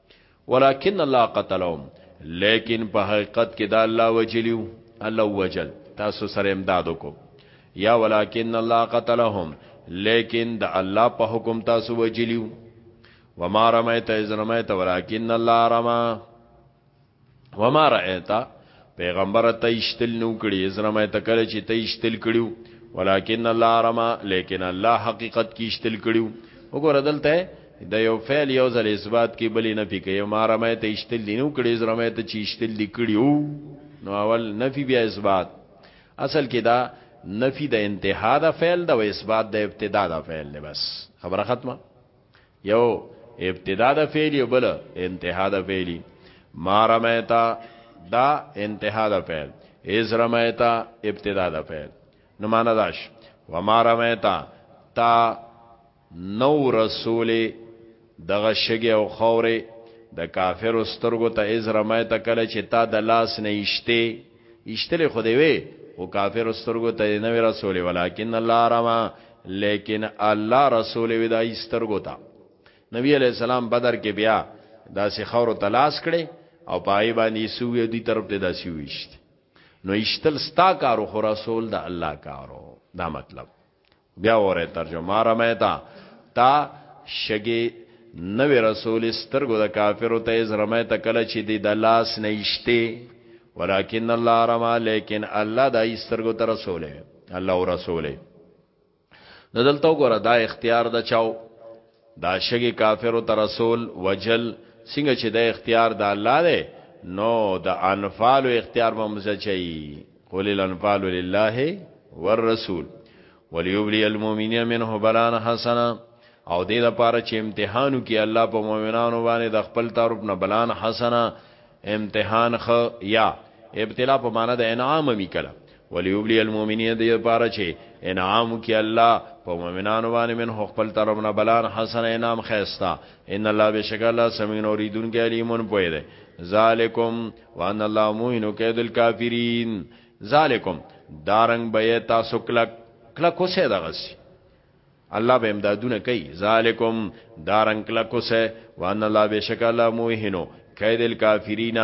ولكن الله قتلهم لیکن په حقیقت کې دا الله وجلیو الله وجل تاسو سره امداد وکړو یا ولکن الله قتلهم لیکن د الله په حکم تاسو وجلیو وما رمیت از رمیت ولکن الله رما وما رأیتا پیغمبر ته اشتل نو کړي زرمه ته کړي چې ته اشتل کړیو ولکن الله رما لیکن الله حقیقت کې اشتل کړیو وګوره دلته د یو فعل یو ځل اثبات کې بلې نه پکې یو ما رمه ته اشتل دی نو کړي زرمه ته چې اشتل دی کړیو نو اول نفي بیا اثبات اصل کې دا نفي د انتها د فعل د او اثبات د ابتدا د فعل دی بس خبره ختمه یو ابتدا د فعلی او بل انتها د فعلی ما رمیتا دا انتها د فعل از رمیتا ابتدا د فعل نو معنا داش و ما رمیتا تا نو رسول دغه شګي او خوري د کافر سترګو ته از رمیتا کله چې تا د لاس نه یشته ایشتل خو دی وی خو کافر سترګو ته نه وی رسول ولکن الله رما لیکن الله رسول وی دای سترګو ته نبی علی السلام بدر کې بیا داسې خور تلاش کړي او پای باندې سوی دی طرف ته داسې ویشت نو ایشتل ستا کارو خو رسول د الله کارو دا مطلب بیا وره ترجمه را مې تا تا شګي نوې رسول سترګو د کافرو ته زرمه ته کله چې دی د لاس نه اشته ولکن الله رما لیکن الله د سترګو ته رسوله الله او رسوله دلته وګوره دا اختیار د چاو دا شګې کافرو ته رسول، وژل، څنګه چې دا اختیار د الله دی نو د انفالو اختیار به هم زچوي، قل الانفال لله والرسول وليبلي المؤمنين منه بلاء حسنا او دې لپاره چې امتحان وکړي الله په مؤمنانو باندې د خپل طرف نه بلاء حسنا امتحان خ یا ابتلا په معنا د انعام میکړه وليبلي المؤمنين دې لپاره چې انعام وکي الله په مؤمنانو باندې من هو خپل طرفنا بلان حسن انعام خيستا ان الله بشک الله سميع اوریدون کې عليمون پوي دي ذالکم وان الله موهن کید الکافرین ذالکم دارنګ به تاسو کلک کلک وسه دغسی الله به امدادونه کوي ذالکم دارن کلا کوسه وان الله بشک الله موهنو کید الکافرین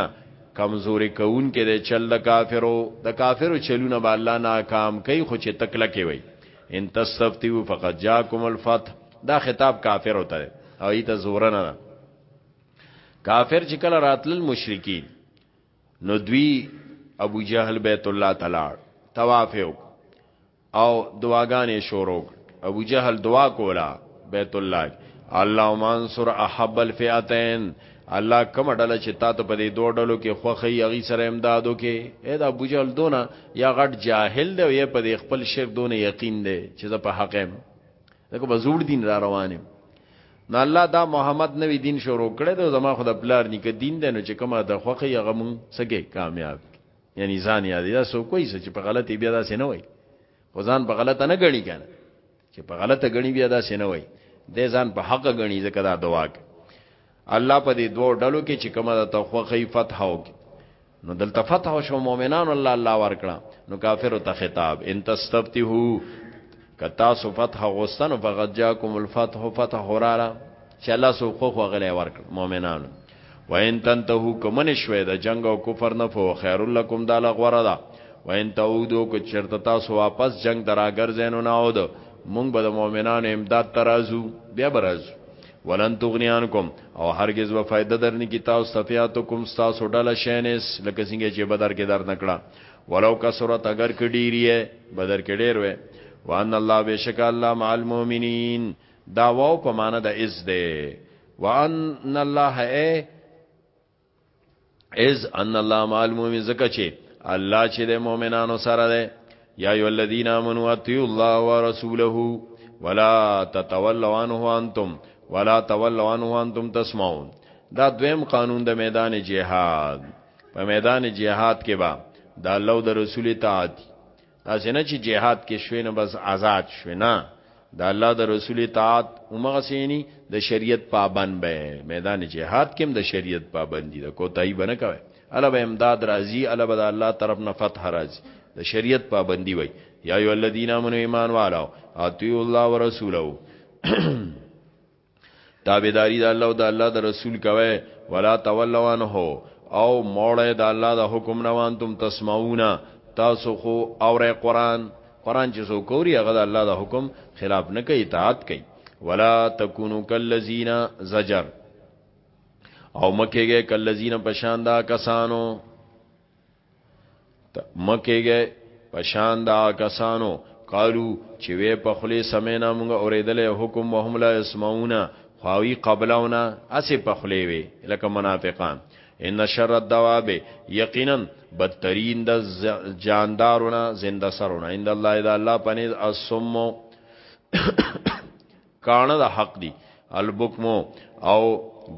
کمزوري کون کې د چل د کافرو د کافرو چلونه به الله ناکام کوي خو چې تکله کې وي ان تستفتیو فقد جاءکم الفتح دا خطاب کافر ہوتا ہے او ایت زور نه کافر چې کله راتل مشرکین نو دوی ابو جهل بیت الله تعالی طواف یو او دعاګانې شروع ابو جهل دعا کولا بیت الله اللهم انصر احب الفئتين الله کوم ډله چې تا ته په دې دوه ډلو کې خوخه یغي سره امدادو کې اې دا ابو جهل دونه یا غټ جاهل دی یا په دې خپل شرک دونه یقین دی چې زه په حق يم دغه بزور دین را روانم نو الله دا محمد نوی دین شروع کړی دا زما خود پلار نیکه دین دی نو چې کومه د خوخه یغه مون سګه کامیاب یعنی ځان یادې دا سو کوی چې په غلطي بیا داسې نه وای خو ځان په غلطه نه غړي کنه چې په غلطه غړي بیا داسې نه وای د ځان په حق غړي ځکه دا دوا کې الله په دې دوه ډلو کې چې کومه د توخی فتح او نو دلته فتح او شو مؤمنان الله الله ورکړه نو کافر ته خطاب ان تستفتحو کتا سو فتح غوستن فقد جاءکم الفتح فتح ورالا چې الله سو خو خو غلې ورکړه مؤمنانو وان تنتهو کمن شوي د جنگ او کفر نه فو خیر لکم دا لغوره ده وان تعودو که چرته تاسو واپس جنگ دراګر زینو نه اود مونږ به د مؤمنانو امداد ترازو بیا برازو ولن تغنیان کوم او هرگز و فائدہ درنی کی تاسو صفیاتو کوم تاسو ډله شینس لکه څنګه چې بدر کې در نکړه ولو کثرت اگر کډیریه بدر کې ډیر وې وان الله بشک الله مع المؤمنین دا واو په معنا د از ده وان الله ای از ان الله مع المؤمن زکه چې الله چې د مؤمنانو سره ده یا ای الذین آمنوا اطیعوا الله ورسوله ولا تتولوا عنه انتم ولا تولوا عنه انتم تسمعون دا دویم قانون د میدان جهاد په میدان جهاد کې با د الله او د رسول اطاعت دا څنګه چې جهاد کې شوې نو بس آزاد شوې نه د الله د رسول اطاعت اومغه سینی د شریعت پابند به میدان جهاد کې د شریعت پابندی د کوتای بنه کوي الا به امداد راځي الا به د الله طرف نه فتح راځي د شریعت پابندی وي یا ایو الذین امنوا ایمان والو اطیعوا الله ورسوله تابعداري د الله او د الله د رسول کوي ولا تولوا عنه او موړې د الله د حکم نه وانتم تسمعون تاسو خو اوره قران قران چې سو کوری هغه د الله د حکم خلاف نه کوي اطاعت کوي ولا تکونو کلذین زجر او مکهګه کلذین پشاندا کسانو مکیږي پشان دا کسانو قالو چې وې په خلی سمینا موږ اوریدلې حکم وهم لا اسمعونا خواوی قبلونا اسی په خلی وی لکه منافقان ان شر الدواب یقینا بدترین د جاندارونه زنده سرونه عند الله اذا الله پنیز السم کانه د حق دی البکم او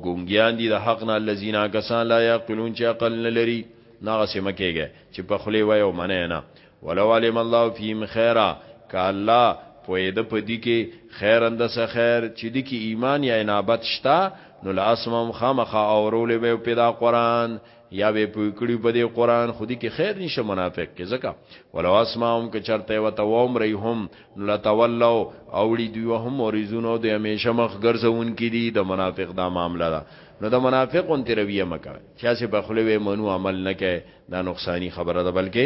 ګونګیان دي د حق نه الذين کسان لا يعقلون چې عقل نه لري ناغه سم کېږي چې په خلی وای او منه نه ولو علم الله فيهم خيرا ک الله پویده په دی کې خیر اندسه خیر چې دی کې ایمان یا انابت شتا نو لاسمم خامخه اورولې به په دا قران یا به پوی کړی په دې قران خودي کې خیر نشه منافق کې زکه ولو اسماهم کې چرته وته و عمرې هم لتولوا اوړي دوی وهم اورزونو د همیشه مخ ګرځون کې دي د منافق دا معاملې ده نو د منافق اون ترویه مکه چې اسه په خلوي منو عمل نه کې دا نقصانی خبره ده بلکې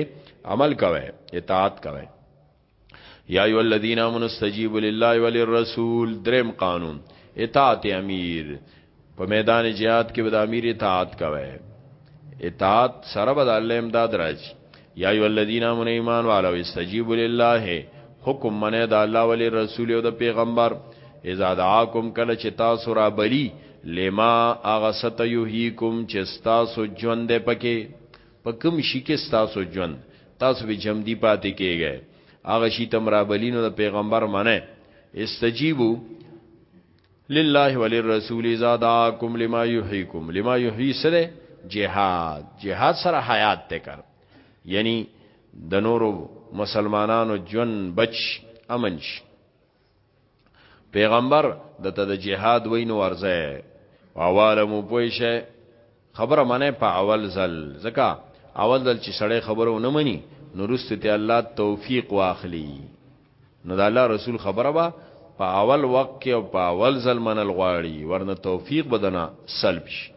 عمل کوي اطاعت کوي یا ایو الذین آمنوا استجیبوا لله وللرسول دریم قانون اطاعت امیر په میدان جهاد کې به د امیر اطاعت کوي اطاعت سره به د الله امداد راځي یا ایو الذین آمنوا ایمان والو استجیبوا لله حکم منه د الله ولی رسول او د پیغمبر اذا دعاکم کله چې تاسو را بلی لما اغست یحییکم چې تاسو ژوند پکې په کوم شي کې ستاسو ژوند تاسو به جمدی پاتې کېږئ هغه شي تم رابلینو د پیغمبر منه استجیبو لله وللرسول اذا دعاكم لما يحييكم لما يحيي سره جهاد جهاد سره حیات ته کار یعنی د نورو مسلمانانو جون بچ امنش پیغمبر د ته د جهاد وینو ورځه اواله مو پوي شه خبره منه په اول ځل زکه اول ځل چې سړی خبره ونه مني نو رست ته الله توفیق واخلي نو د الله رسول خبره با په اول وخت کې او په اول ځل منل غواړي ورنه توفیق بدنه سلب شي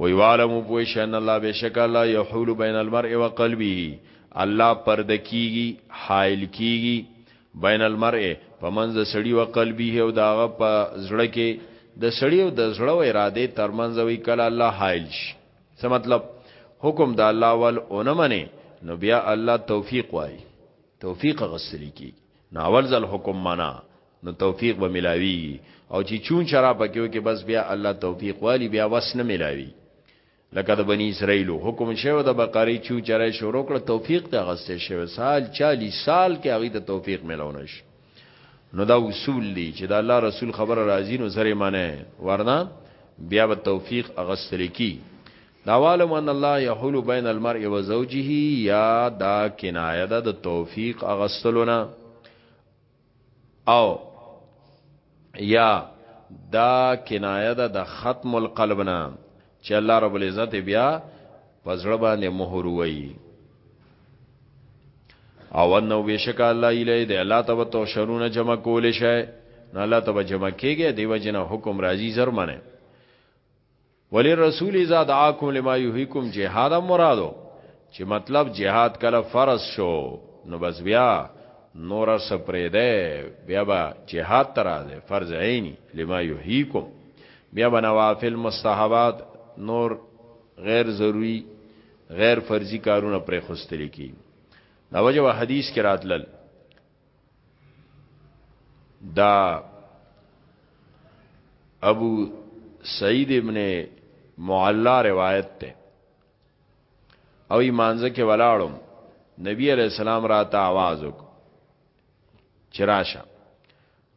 وی عالم پوه شن الله بشک الله یحول بین المرء و قلبه الله پرد کیږي حائل کیږي بین المرء په منځ د سړی او قلبه او داغه په زړه کې د سړی او د زړه او اراده تر منځ وی کله الله حائل شي څه مطلب حکم د الله ول اونمنه نو بیا الله توفیق وای توفیق غسل کی نو اول ځل حکم منا نو توفیق به ملاوی او چې چون شراب کېو کې بس بیا الله توفیق والی بیا وس نه ملاوی لکه د بنی اسرائیلو حکم شوی د بقره چو چرای شروع کړ توفیق ته غسته شوی سال 40 سال کې هغه ته توفیق ملونه شي نو دا اصول دی چې د الله رسول خبره راځي نو سره معنی ورنه بیا به توفیق اغستل کی دا عالم ان الله یحول بین المرء و زوجه یا دا کنایه ده د توفیق اغستلونه او یا دا کنایه ده د ختم القلب نه چې الله رب العزت بیا پزړه باندې مهر وای او انو بشک الله الی د الله تب تو شرون جمع کول شي نه الله تب جمع کیږي دیو جن حکم راضی زر منه ولرسول اذا دعاکم لما یحییکم جهاد مرادو چې مطلب جهاد کله فرض شو نو بس بیا نور سپرې ده بیا با جهاد تر ده فرض عینی لما یحییکم بیا بنوافل مستحبات نور غیر ضروری غیر فرضی کارونه پر خوستل کی دا وجه حدیث کې راتلل دا ابو سعید ابن معلا روایت ته او ایمانځه کې ولاړم نبی علی السلام را ته आवाज وک چراشه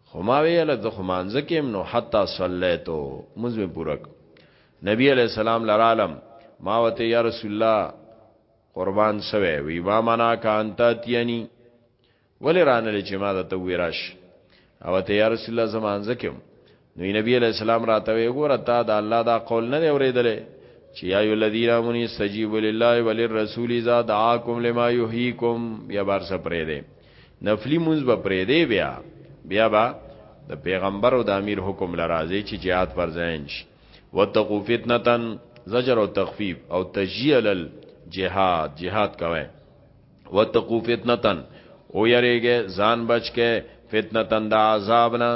خو ما ویل د خمانځه کې نو حتا صلیتو موږ پورک نبی علی السلام لرالم ما وته یا رسول الله قربان سوی وی ما منا کانت تیانی ولی رانلی چې ما د ته ویراش او ته یا رسول الله زمان زکم نو نبی علیہ السلام راته وی ګوره تا د الله دا قول نه اوریدلې چې یا ای الذین امنوا استجیبوا لله وللرسول اذا دعاکم لما یحییکم بیا بار سپرې دې نفلی منز به پرې دې بیا بیا با د پیغمبر او د امیر حکم لراځي چې jihad پر ځینش وتقو فتنه زجر او تخفیف او تجیل الجهاد جهاد کوي وتقو فتنه او یریږي ځان بچکه فتنه د عذاب نه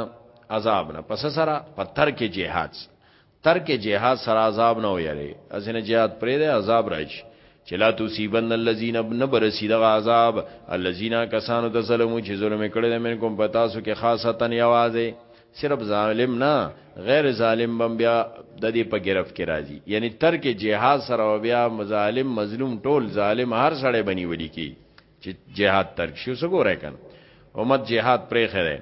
عذاب نه پس سره په ترک جهاد ترک جهاد سره عذاب نه ویری ازنه جهاد پرې ده عذاب راځي چې لا تصيبن الذين نبرسي دغه عذاب الذين کسانو ته ظلمو چې ظلم کړي د منکم پتا سو کې خاصتا یوازې صرف ظالم نه غیر ظالم بم بیا د دې په گرفت کې راځي یعنی ترک جهاد سره او بیا ظالم مظلوم ټول ظالم هر سړی بنی ولي کی چې جهاد ترک شو سګورای کن امت جهاد پرې خره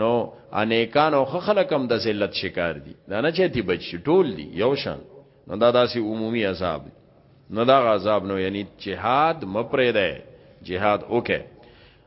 نو انیکان او خلکم د ذلت شکار دي دا نه چتی بچ ټول دي یو شان نو دا داسې عمومي عذاب نو دا عذاب نو یعنی جهاد مپرې ده جهاد وکه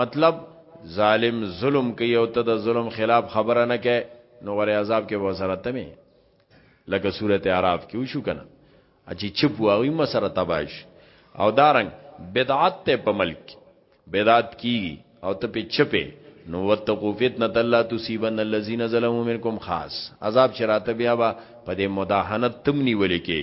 مطلب ظالم ظلم کوي او ته د ظلم خلاف خبره نه کوي نو غره عذاب کې وسره تمه لکه سورته اعراف کې وشو کنه چې چپ واوی مسره تباش او دارنګ بدعت ته په ملک بدعت کی او ته په چپه نو وتقو فتنه الله تصيبن الذين ظلموا منكم خاص عذاب شراته بیا با په دې مداهنت تم نیول کې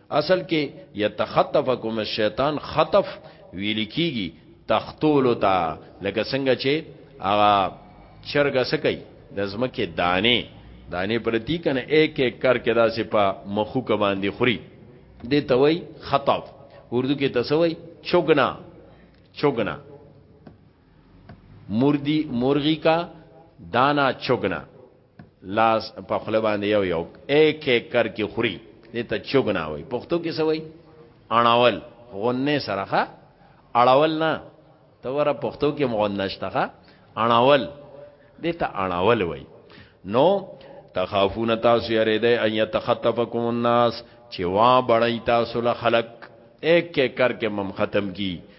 اصل کې یتخطفکم الشیطان خطف ویل کیږي تختول تا لکه څنګه چې هغه چرګ سکی د زمکه دانه دانه پرتی کنه ایک ایک کر کې داسې په مخو ک باندې خوري د توي خطف اردو کې تسوي چوغنا چوغنا مردی مرغی کا دانا چوغنا لاس په خپل باندې یو یو ایک ایک کر کې خوري دې ته چوغنا وای پښتو کې څه وای اړاول غنه سره اړاول نه ته ور پښتو کې مغنه شته اړاول دې ته اړاول وای نو تخافون تاسو یری دی ان یتخطفکم الناس چې وا بړی تاسو له خلق ایک ایک کر کې مم ختم کی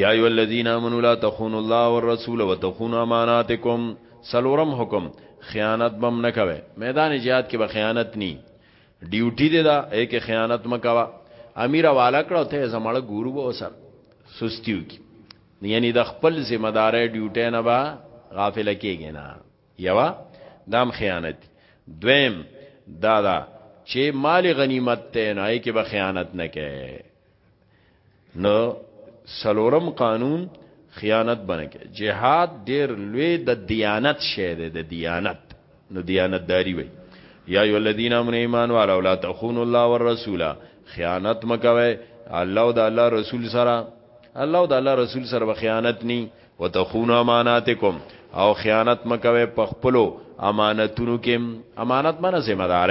یا ایو الذین آمنوا لا تخونوا الله والرسول وتخونوا اماناتکم سلورم حکم خیانت بم نه کوي میدان جهاد کې به خیانت ني ډیوټي دې دا اې کې خیانت مکوا امیر والا کړو ته زمړه ګورو به وسر سستیو کی یعنی د خپل ذمہ داري ډیوټه نه با غافل کیږي نه یوا دام خیانت دویم دادا چې مال غنیمت ته نه کې به خیانت نه کوي نو سلورم قانون خیانت بنکه جهاد ډیر لوی د دیانت شه دی د دیانت نو دیانت داری وای یا ایو الذین امنوا ایمان والا ولا تخونوا الله والرسول خیانت مکوي الله او د الله رسول سره الله او د الله رسول سره به خیانت ني وتخونوا اماناتکم او خیانت مکوي په خپل امانتونو کې امانت منه ذمہ دار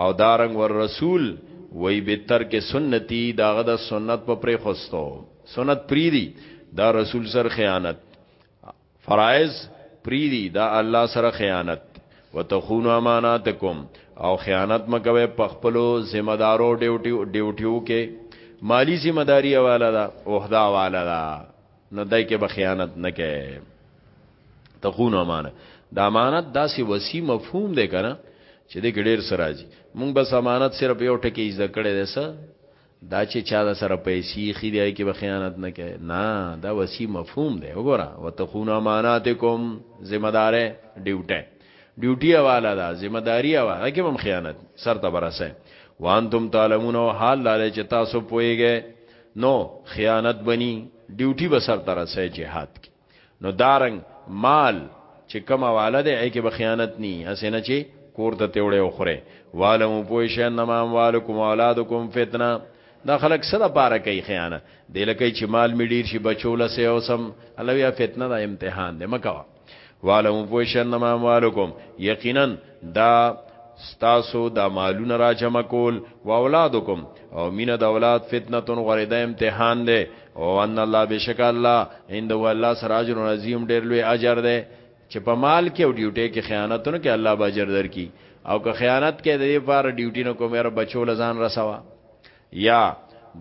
او دارنګ ور رسول وی بتر کې سنتي داغه د سنت په پرې خوستو سنت پریدي دا رسول سر خیانت فرایز پریدي دا الله سره خیانت وتخونو اماناتکم او خیانت مکوي په خپل ذمہ دارو ډیوټي ډیوټیو کې مالی ذمہ داری والا دا عہده والا دا نو دای کې به خیانت نه کوي تخون امانت د امانت داسې وسی مفهوم دی کنه چې د ګډیر سره راځي مونږ بس امانت صرف یو ټکی زده کړی دی سر دا چې چا د سره پیسې خې دی کې به خیانت نه کوي نه دا وسی مفهوم دی وګوره وتخون اماناتکم ذمہ دار ډیوټه ډیوټي حواله ده ذمہ داری او حکم هم خیانت سر ته برسه وانتم تعلمون او حال لاله چې تاسو پويږئ نو خیانت بنی ډیوټي به سر ته رسه جهاد کی نو دارنګ مال چې کوم حواله ده ای کې به خیانت ني اسنه چې کور ته تیوړې وخره والم پوي شه انما اموالکم اولادکم فتنه دا خلک سره پاره کوي خیانه د لکه چې مال می ډیر شي بچو لسه او سم الله یا فتنه دا امتحان دی مکوا وعلم پوشنما اموالکم یقینا دا ستاسو د مالونه را جمع کول او اولادکم او مینه د اولاد فتنه تون غره د امتحان ده او ان الله بشک الله عند الله سراج العظیم ډیر لوی اجر ده چې په مال کې او ډیوټي کې خیانتونه کې الله به اجر درکې او که خیانت کې د دې لپاره ډیوټي نه کوم یاره بچو لزان رسوا یا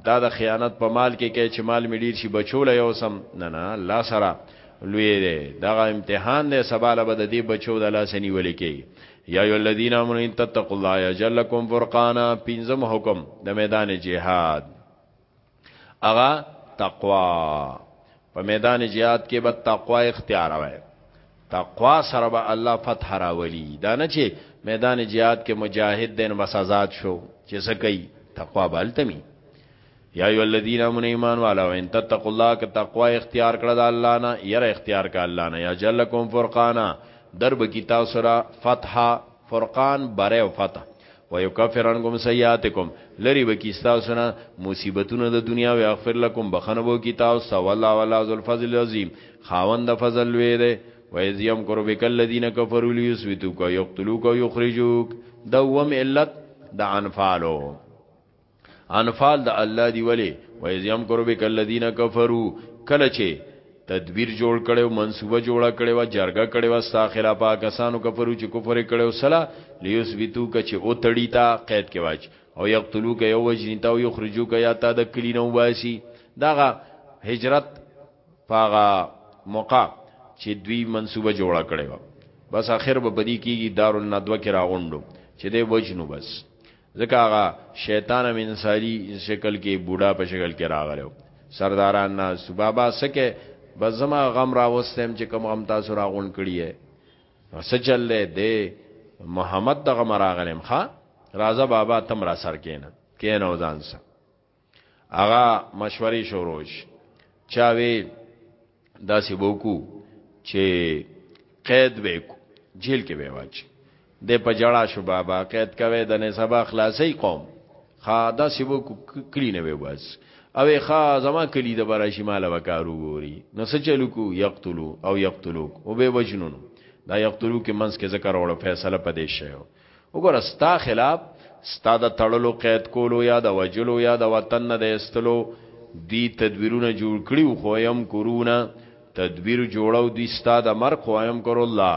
دا د خیانت په مال کې کې چې مال می ډیر شي بچو له یو سم نه نه الله سره لوی دی دغه امتحان دی سبا له بد دی بچو د الله سنی ولې کې یا ای الذین امنوا ان تتقوا الله یجعل لكم فرقانا پنځم حکم د میدان جهاد اغا تقوا په میدان جهاد کې به تقوا اختیاروي تقوا سره به الله فتح راولي دا نه چې میدان جهاد کې مجاهد دین بس آزاد شو چې سکی تقوا بالتمی یا ایو الذین امنوا ایمان والا ان تتقوا الله که تقوا اختیار کړه د الله نه یره اختیار کړه الله نه یا جلکم فرقانا درب کی تاسو را فتح فرقان بره او فتح ويكفرنكم سيئاتكم لری وکي تاسو نه مصیبتونه د دنیا او اغفر لكم بخنه وو کی تاسو والله ولا ذل فضل العظیم خاوند فضل وی ده وایز یم کرو بک الذین کفروا لیسوتوک یقتلوک یخرجوک دوم علت د انفالو انفال د الله دی ولی و اذ یمکر بک الذین کفروا کله چې تدبیر جوړ کړو منصوبه جوړه کړو جرګه کړو ستا خلاف پاکستانو کفرو چې کفر کړو سلا لیثبتو ک چې او تړی تا قید کې واچ او یقتلو ک یو وجنی تا او یخرجو ک یا تا د کلی نو باسی داغه هجرت پاغه موقع چې دوی منصوبه جوړه کړو بس اخر به بدی کیږي دارالندوه کې راغونډو چې د وجنو بس ځکه هغه شیطان هم انساني شکل کې بوډا په شکل کې راغلی و سرداران ناست وو بابا څه کوې بس زما غم راوستی یم چې کوم غم تاسو راغونډ کړی یې څه چل دی دی محمد دغه مه راغلی یم ښه راځه بابا ته هم راسره کېنه کېنه او ځان سره هغه مشورې شروع شي چا وی دا سی بوکو چې قید به جیل کې به واچ د پجړا شو بابا قید کوي د نه سبا خلاصي قوم خا دا سی بوکو کلی نه وي بس او خا زما کلی د برا شمال وکارو ګوري نو سچلو کو یقتلو او یقتلوک او به وجنونو دا یقتلو کې منس کې ذکر اورو فیصله پدې شوی وګوره ستا خلاف ستا د تړلو قید کولو یا د وجلو یا د وطن نه د استلو دی تدبیرونه جوړ کړی خو یم کورونا تدبیر جوړو دی ستا د مرګ خو یم کور الله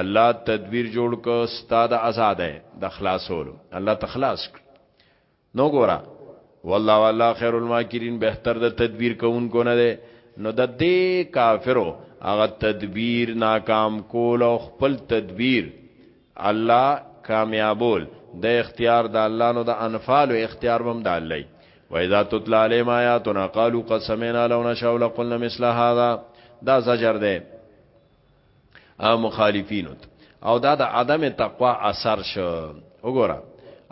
الله تدبیر جوړ ک ستا د آزاد د خلاصولو الله تخلاص ک نو ګورا والله والله خیر الماکرین بهتر د تدبیر کوونکو نه ده نو د دې کافرو هغه تدبیر ناکام کول او خپل تدبیر الله کامیابول د اختیار د الله نو د انفال او اختیار بم د الله و اذا تطلع عليهم آیاتنا قالوا قد سمعنا لو نشاء لقلنا مثل هذا دا زجر ده مخالفینو او دا د عدم تقوا اثر شو وګوره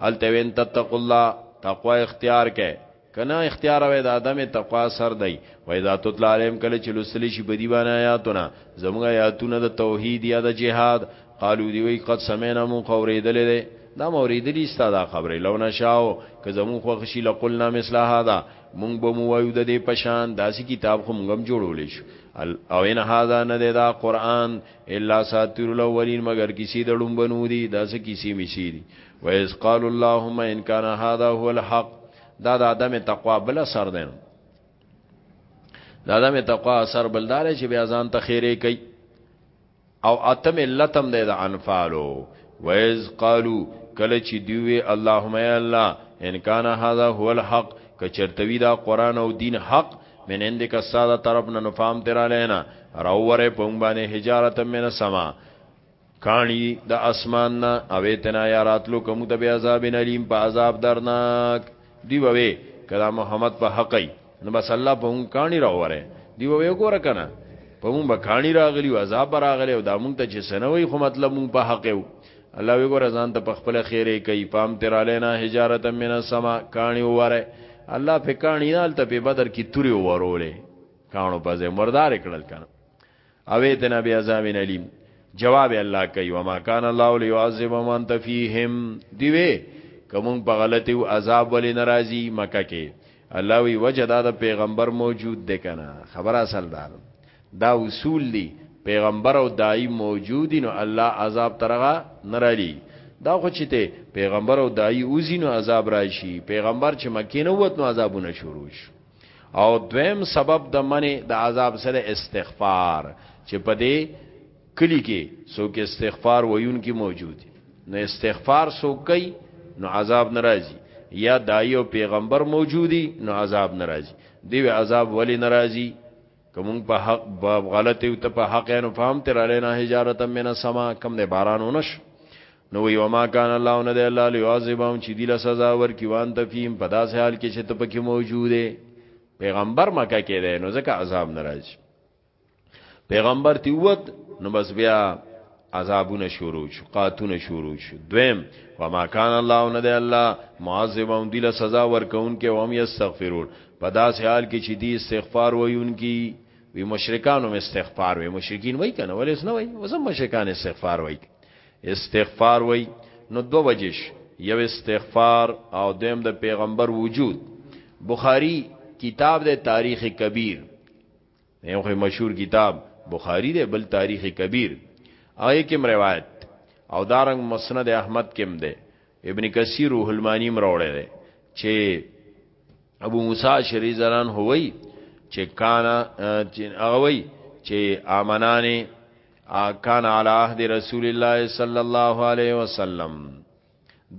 التوین تتق الله تقوا اختیار کړي کنا اختیار وې د عدم تقوا سر دی وې ذات العالم کله چې لسل شي بدی باندې آیاتونه زموږ آیاتونه د توحید یا د جهاد قالو دی وی قد سمینا مون خوریدل دی دا موریدلی ستا دا خبره لو نشاو که زمون خو خشی لقلنا مثل هذا مونږ به مو وایو د دې پشان داسې کتاب خو مونږ هم جوړولې شو او ان هاذا نه دا قران الا ساتیر الاولین مگر کسی د لومبنو دی داسې کسی مسی دی و اس قال اللهم ان کان هاذا هو الحق دا د عدم تقوا بل اثر دی دا د عدم تقوا اثر بلدار چې بیا ځان ته خیره کوي او اتم علتم دی د انفالو ویز قالو کله چې دیوی اللهم یا الله ان کان هذا هو الحق کچرتوی دا قران او دین حق من اندک ساده طرف نه نفهم تر لینا راوره پم باندې حجارت من سما کانی د اسمان نه اویتنا یا راتلو کوم د بیا عذاب نلیم په عذاب درناک دی به وی کدا محمد په حق ای نو بس الله په مون کانی راوره دی به وی ګور کنه په مون به کانی راغلی او عذاب راغلی او دا مون ته چې سنوي خو مطلب مون په حق یو الله وی ګور ځان ته په خپل خیره کوي پام تر علینا حجارت من السما کانی وره الله په کانی نال ته په بدر کې توري ورولې کانو پځه مردار کړل کنه او ایتنا بیازام علیم جواب الله کوي وما کان الله ليعذب من تفيهم دی وی کوم په غلطي او عذاب ولې ناراضي مکه کې الله وی وجدا د پیغمبر موجود دی کنه خبر اصل دار دا اصول دی پیغمبر او دای موجود نو الله عذاب ترغه نرالی دا خو چې ته پیغمبر او دای اوزینو عذاب راشي پیغمبر چې مکه نه ووت نو عذابونه شروع شي او دویم سبب د منی د عذاب سره استغفار چې په دې کلی کې څوک استغفار ویون کې موجود نو استغفار څوک کوي نو عذاب ناراضي یا دایو پیغمبر موجودی نو عذاب ناراضي دی عذاب ولی ناراضي کوم په حق باب غلطي او ته په حق نه فهم تر علينا حجارت من السما کم نه باران ونش نو وی وما کان الله نه دی الله لیعذبهم چې دی له سزا ورکی وان تفیم په داسې حال کې چې ته پکې موجوده پیغمبر مکه کې دی نو ځکه عذاب ناراض پیغمبر تی ووت نو بس بیا عذابونه شروع شو قاتونه شروع شو دویم وما کان الله نه دی الله معذبهم دی له سزا ورکون کې وهم یستغفرون په داسې حال کې چې دی استغفار وایونکي وی مشرکانو استغفار وی مشرکین وای کنه ولې اسنه وای وسم مشرکان استغفار وای استغفار وای نو دوه وجې شو یو استغفار او دویم د پیغمبر وجود بخاری کتاب د تاریخ کبیر یو خو مشهور کتاب بخاری دی بل تاریخ کبیر هغه کوم روایت او دارنګ مسند احمد کوم دی ابن کثیر روح المانی مروړی دی چې ابو موسی شری زران هوی چې کانا هغه وی چې امنانه کان علی عهد رسول الله صلی الله علیه وسلم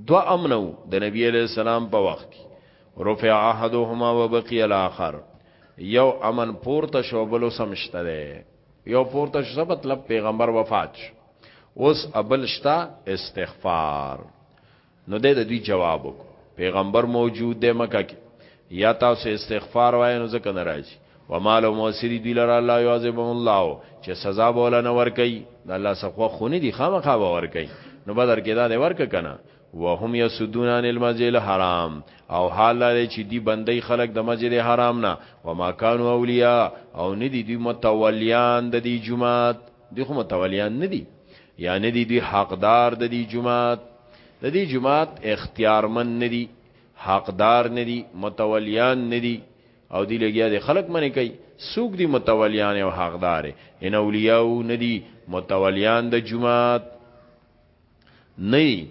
دو امنو د نبی علیہ السلام په وخت کې رفع احدهما وبقي الاخر یو امن پورته شو بل سمشته ده یو پورته شو مطلب پیغمبر وفات شو اوس ابل شتا استغفار نو دی د دوی جواب وکړو، پیغمبر موجود دی مکه کې، یا تاسو استغفار وایئ نو ځکه نه راځي، وما لهم او څه دي دوی لره الا یعذبهم الله چې سزا به وله نه ورکوي، د الله څخه خوښ خو نه دي، خامخا به ورکوي، نو بدر کې دا دی ورکړه که نه، وهم یصدون عن المسجد الحرام او حال دا دی چې دوی بندوي خلک د مسجد حرام نه، وما کانوا اولیاء او نه دي دوی متولیان د دې جومات. دی خو متولیان نه دي یا نه دي دوی حقدار د دې جماعت د دې جماعت اختیارمن نه دي حقدار نه دي متولیان نه دي او دی لګیا دی خلق منی کوي سوق دي متولیان او حقدار ان اولیاء نه دي متولیان د جماعت نه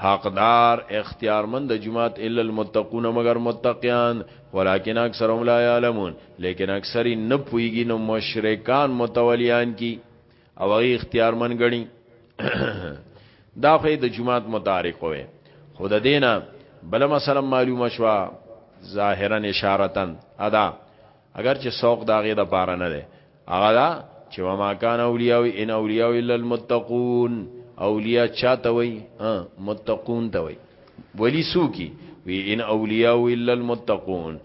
حقدار اختیارمند جماعت الا المتقون مگر متقیان ولكن اکثرهم لا يعلمون لیکن اکثر نه پویږي نو مشرکان متولیان کی او هغه اختیارمن غني دا خو د جماعت متعارف وي خود دینه بل مثلا معلومه شو ظاهرا اشارتن ادا اگر چې سوق دا غي د پاره نه ده هغه دا چې وما کان اولیاء ان اولیاء الا المتقون اولیاء چاته وي متقون ته وي ولی سوکی وی ان اولیاء الا المتقون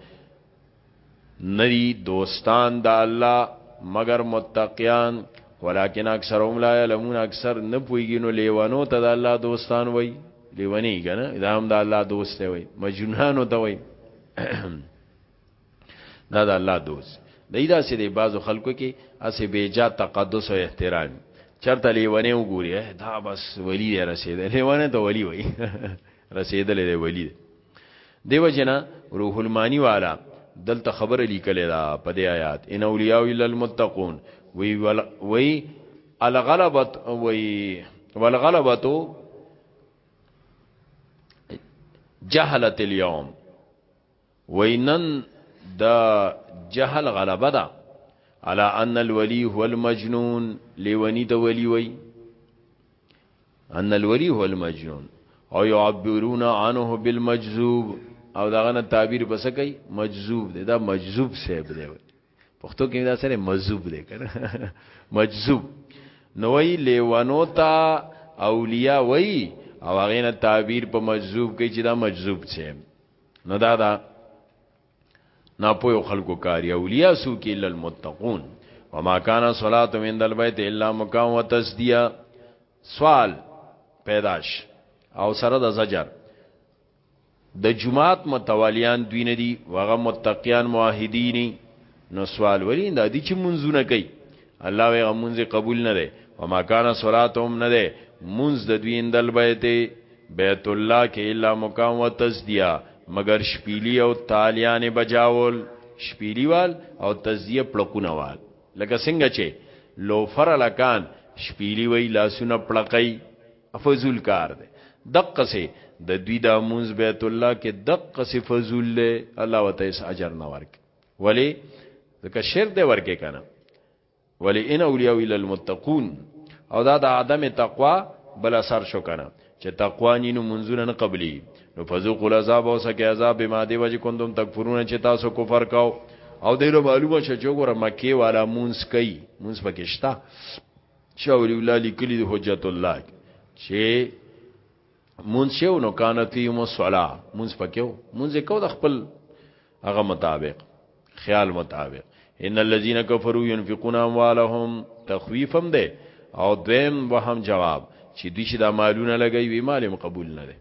ندی دوستان د الله مگر متقیان ولكن اکثرهم لا يعلمون اکثر نه پويږي نو لیوانو ته د الله دوستان وای لیونی کنه دا هم د الله دوست وای مجنونانو ته وای دا د الله دوست دی دا سې دی بازو خلکو کې اسې بیجا تقدس او احترام چرته لیونه وګوري دا بس ولی دی رسیدل لیونه ته ولی وای رسیدل دی ولی دی دیو جنا روح المانی والا دلته خبره لیکلې دا په دې آیات ان اولیاء الا المتقون وی ول وی الغلبت وی والغلبتو جهلت اليوم وینن دا جهل غلبه ده على ان الولي هو المجنون لیونی د ولی وی ان الولي هو المجنون او يعبرون عنه بالمجذوب او داغه نه تعبیر بس کوي مجذوب دی دا مجذوب صاحب دی پښتو کې دا سره مجذوب دی کنه مجذوب نو وی لیوانو تا اولیاء وی او هغه نه تعبیر په مجذوب کې چې دا مجذوب صاحب نه دا دا نه پوهو خلکو کاری اولیاء سو کې للمتقون وما کان صلات من البيت الا مکان وتسدیا سوال پیداش او سره د زجر د جماعت متوالیان دوی نه دي وغه متقیان موحدینی نو سوال ولی دا دی چې منځونه کوي الله وی منځ قبول نه دی وما کان صلاتهم نه دی منځ د دوی اندل بیت بیت الله کې الا مقام و تسدیا مگر شپیلی او تالیان بجاول شپیلیوال او تسدیه پړقونوال لکه څنګه چې لوفر لکان شپیلی وی لاسونه پړقای فزول کار دی دقه سه د دوی د منځ بیت الله کې دقه سه فزول له الله وتعالى اجر نه ورکړي ولی ځکه شر دی ورکه کنه ولی ان اولیاء الا المتقون او دا د عدم تقوا بل اثر شو کنه چې تقوا نینو منځونه نه قبلی نو فذوق العذاب او سکه عذاب ما دی وجه کوندم تکفرون چې تاسو کفر کاو او دیلو معلومه شو چې ګوره مکی والا مونږ کوي مونږ پکشتا شاولی الله لیکلی د حجت الله چې مونږ شو نو کانتی مو صلا مونږ پکيو مونږ کو د خپل هغه مطابق خیال مطابق ان الذين كفروا ينفقون اموالهم تخويفم ده او دویم وهم جواب چې دوی چې دا مالونه لګي وی مالم قبول نه ده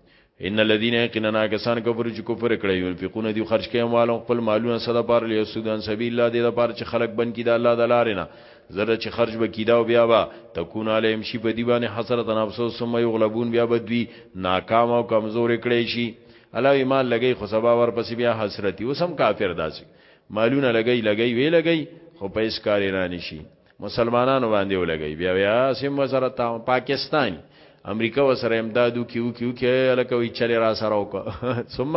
ان الذين يقيننا كسان كفر چې کفر کړی ينفقون دي خرج کوي اموالهم خپل مالونه صدا پار لري سودان سبيل الله دې لپاره چې خلق بن کړي د الله د لارې نه زره چې خرج وکیدا او بیا با تكون عليهم شي په دی باندې حسرت افسوس ثم يغلبون بیا به دوی ناکام او کمزور کړي شي الله ایمان لګی خو سبا ور پسې بیا حسرتي اوسم کافر داسي مالونه لګی لګی وی لګی خو په اس کار نه نشي مسلمانانو باندې ولګی بیا بیا سم وزاره تا پاکستان امریکا وسره امدادو کیو کیو کې الکوي چلی را سره وک ثم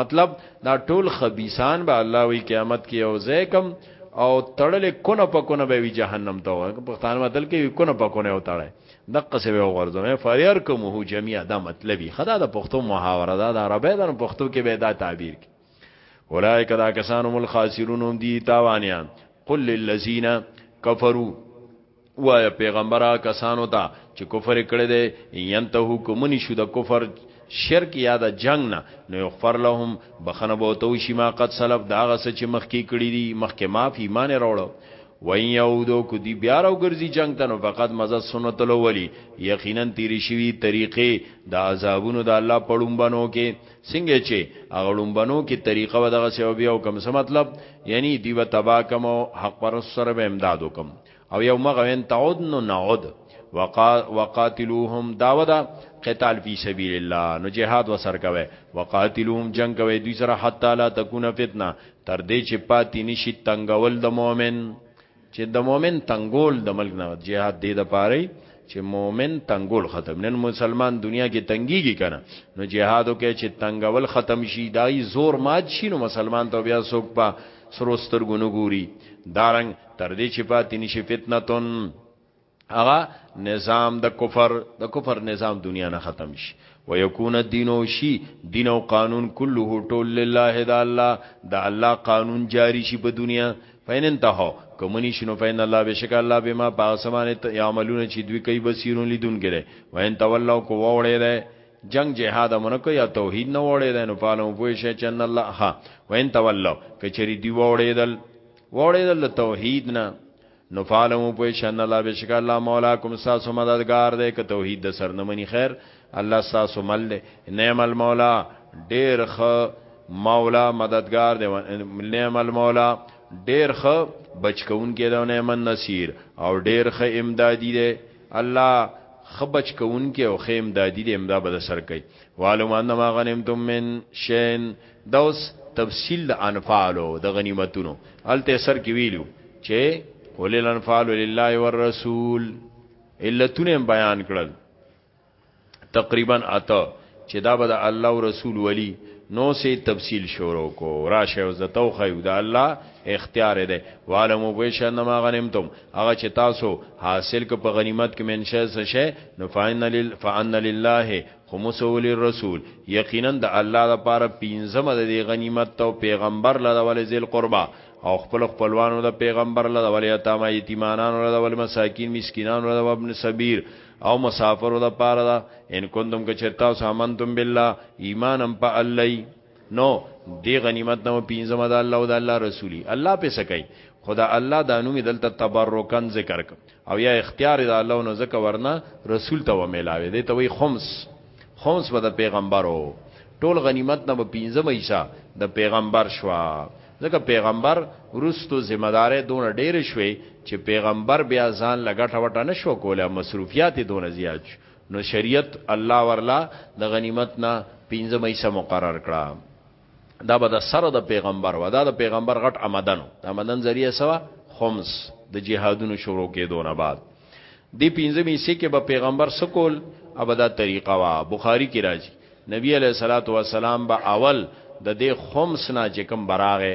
مطلب دا ټول خبيسان به الله وی قیامت کې او زیکم او تړلې کونه په کونه به وی جهنم ته وګ پښتانه متل کې کونه په کونه او تړلې دقه سه به وغورځم فرير کوم هو جميع دا مطلبي خدا د پښتو محاوره دا د عربی د پښتو کې به دا تعبیر کی اولائک دا کسانو مل خاسرون هم دي تاوانيان قل للذین کفروا وای پیغمبره کسانو ته چې کفر کړی دی ینتهو کومنی شو د کفر شرک یا د جنگ نه نو یغفر لهم بخنه به تو شي ما قد سلف دا غس چې مخکې کړی دي مخکې معاف ایمان راوړو وای یودو کو دی بیا راو ګرځي جنگ ته نو فقط مزه سنت الاولی یقینا تیر شوی طریقې د عذابونو د الله پړم بنو کې څنګه چې هغه لومبنو کې طریقه و دغه سیو بیا وکم څه مطلب یعنی دی و تبا کم او حق پر سره به امداد وکم او یو مغه ان تعود نو نعود وقا وقاتلوهم داودا قتال فی سبیل الله نو جهاد وسر کوي وقاتلوهم جنگ کوي دوی سره حتا لا تکونه فتنه تر دې چې پاتې نشي تنگول د مؤمن چې د مؤمن تنګول د ملک نه جهاد دی د پاره چې مؤمن تنګول ختم نن مسلمان دنیا کې تنګيږي کنه نو جهادو کې چې تنګول ختم شي دای زور مات شي نو مسلمان ته بیا څوک په سروستر ګونو ګوري دارنګ تر دې چې پاتې نشي فتنه تون هغه نظام د کفر د کفر نظام دنیا نه ختم شي ويكون الدين او شي دین او قانون كله ټول لله د الله د الله قانون جاری شي په دنیا فین انتهو کمنی شنو فین الله بشک الله بما پاسمانه یعملون چې دوی کوي بصیرون لیدون ګره وین تولوا کو وړې ده جنگ جهاد منکو یا توحید نه وړې ده نو پالو پوه شي چې ان الله ها وین تولوا کچری دی وړې دل وړې دل توحید نه نو فعلمو پوی شن الله بشک الله مولاکم ساسو مددگار دی که توحید د سرنمنی خیر الله ساسو مل دی نعم المولا ډیر خ مولا مددگار دی نعم المولا ډیر خ بچکون کې دا نعم النصير او ډیر خ امدادی دی الله خبچ کون کې او خیم دادی د امدا بد سر کوي والو انما غنمتم من شین دا اوس تفصیل د انفال او د غنیمتونو الته سر کې ویلو چې ولل انفال لله والرسول علتونه بیان کړل تقریبا اته چې دا به د الله او رسول ولی نو سه تفصیل شروع کو راشه او زتو خیو د الله اختیار دی عالمو بشن ما غنیمتم هغه چې تاسو حاصل ک په غنیمت کې منشه سشه نو فاین لل فان لله خو موسول الرسول یقینا د الله لپاره پنځمه د دې غنیمت ته او پیغمبر له ولې ذل قربا او خپل خپلوانو د پیغمبر له ولې اتاما یتیمانانو له ولې مساکین مسکینانو له ابن سبیر او مسافرو لپاره ان کنتم کچرتا سامنتم بالله ایمانم په الله نو دی غنیمت نو پینځم د الله او د الله رسولي الله په سکه خدا الله د انومي دلته تبرکن ذکر ک او یا اختیار د الله نو ذکر ورنه رسول ته و ملاوي دی ته وی خمس خمس به د پیغمبرو ټول غنیمت نه پینځم ایسا د پیغمبر شوا ځکه پیغمبر ورستو ذمہ دارې دون ډېر شوي چې پیغمبر بیا ځان لګټه وټه نشو کوله مصروفیات دون زیات شو نو شریعت الله ورله د غنیمت نه پنځمه حصہ مقرر کړه دا به د سره د پیغمبر و دا د پیغمبر غټ آمدنو د آمدن ذریعہ سوا خمس د جهادونو شروع کېدو نه بعد دی پنځمه حصہ کې به پیغمبر سکول ابدا طریقه وا بخاری کې راځي نبی علیہ الصلوۃ والسلام به اول د دې خمس نه چې کوم براغه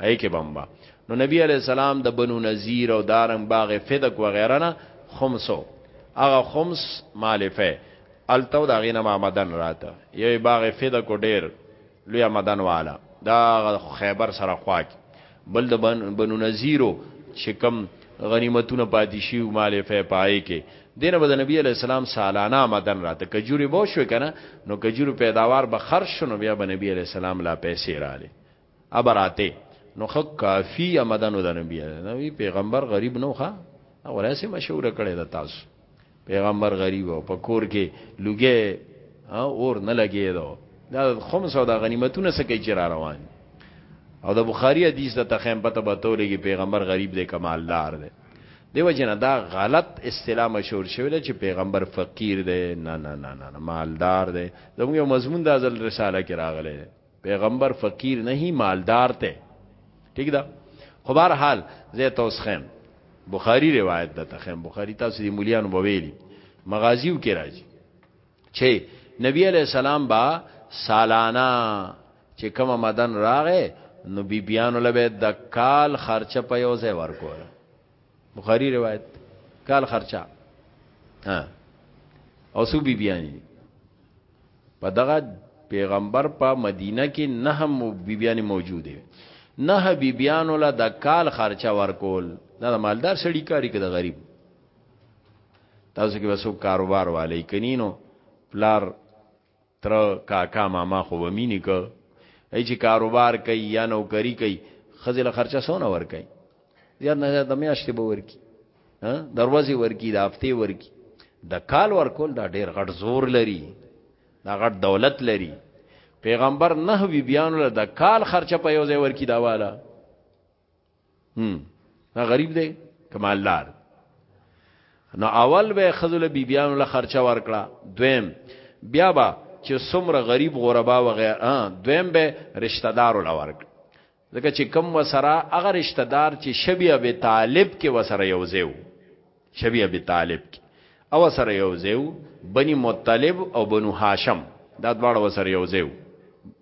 ای کې بمبا نو نبی علی السلام د بنو نذیر او دارنګ باغ فدق وغیرہ نه خمسو هغه خمس مالفه التو دا غینه معمدن راته یو باغ فدق ډیر لوی مدن والا دا خیبر سره خواک بل د بنو نذیرو شکم غنیمتونه پاتې شي او مالفه پای کې دینه به د نبی علی السلام سالانه مدن راته کجوري بو شو کنه نو کجوري پیداوار به خرج شنو بیا به نبی علی السلام لا پیسې رااله ابراته نو خ کافی امدنو د نبی نبی پیغمبر غریب نو ښا اوره سه مشهور کړي د تاسو پیغمبر غریب او په کور کې لګي اور نه لګي دو دا خمس او د غنیمتونو سکه چر روان او د بخاری حدیث د تخیم پته به تولېږي پیغمبر غریب دی کمالدار دی دیو جن دا غلط اصطلاح مشهور شوی دی چې پیغمبر فقیر دی نه نه نه نه مالدار دی زموږ مضمون د ازل رساله کې راغلی دی پیغمبر فقیر نہیں مالدار ته ٹھیک ده خو بهر حال زه تاسو خیم بخاری روایت ده ته خیم بخاری تاسو دی مولیان وویلی مغازیو کې راځي چې نبی علی السلام با سالانه چې کوم مدن راغې نو بیبیانو لبه د کال خرچه په یو ځای ورکوله بخاری روایت کال خرچه ها او سو بی بیانی په دغه پیغمبر په مدینه کې نه هم بی بیانی موجوده نه بی بیانو له د کال خرچه ورکول نه د مالدار سړی کاری کې د غریب تاسو کې وسو کاروبار والی کنینو پلار تره کاکا ماما خو به مینی که ای چې کاروبار کوي یا نوکری کوي خزل خرچه سونه ور کوي زیات نه زیات د میاشتې به ورکی دروازې ورکی د هفته ورکی د کال ورکول دا ډیر غټ زور لري دا غټ دولت لري پیغمبر نه وی بیان له د کال خرچه په یو ځای ورکی دا والا هم دا غریب دی کمالدار نو اول به خذل بیبیانو له خرچه ورکړه دویم بیا با چې څومره غریب غربا وغیرہ دویم به رشتہ دار ول ورک ځکه چې کم وسره هغه رشتہ دار چې شبیه به طالب کې وسره یو زیو شبی ابي طالب کې او سره یو ځای بني مطلب او بنو هاشم دا دواړه وسره یو ځای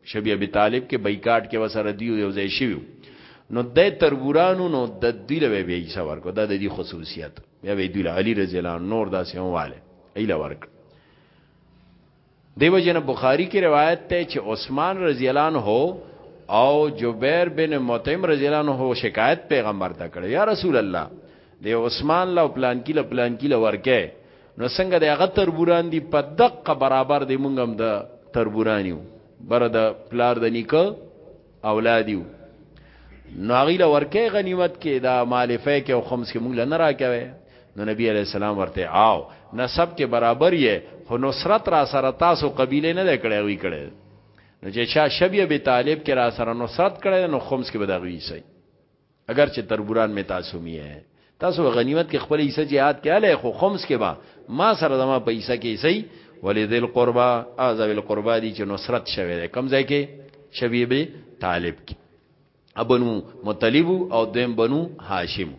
شبی ابي طالب کې بایکاټ کې وسره دی یو ځای شي نو د تربورانو نو د دوی له بیا یې سوار کو دا د دې خصوصیت بیا به دوی له علي رضی الله نور داسې هم والے ایله ورک دیو جن بخاری کی روایت ته چې عثمان رضی الله عنه او جبیر بن مطعم رضی الله عنه شکایت پیغمبر ته کړ یا رسول الله دی عثمان له پلان کې له پلان کې لورکه نو څنګه د هغه تربوران دی په دقه برابر دی مونږ هم د تربورانیو بر د پلار د نیکه اولادیو نو هغه له ورکه غنیمت کې دا مالفه کې او خمس کې موږ نه راکوي نو نبی علی السلام ورته آو نسب کې برابر یې خو نصرت را سره تاسو قبیله نه کړې وی کړې نو چې شاه شبیه به طالب کې را سره نصرت کړې نو خمس کې بدغوی سي اگر چې تربوران می تاسو می ہے تاسو غنیمت کې خپل حصہ jihad کې اله خو خمس کې با ما سره زما په حصہ کې سي ولذل قربا اعذب القربا دي چې نصرت شوه ده کم ځای کې شبيب طالب کې ابنو مطلب او دیم بنو هاشم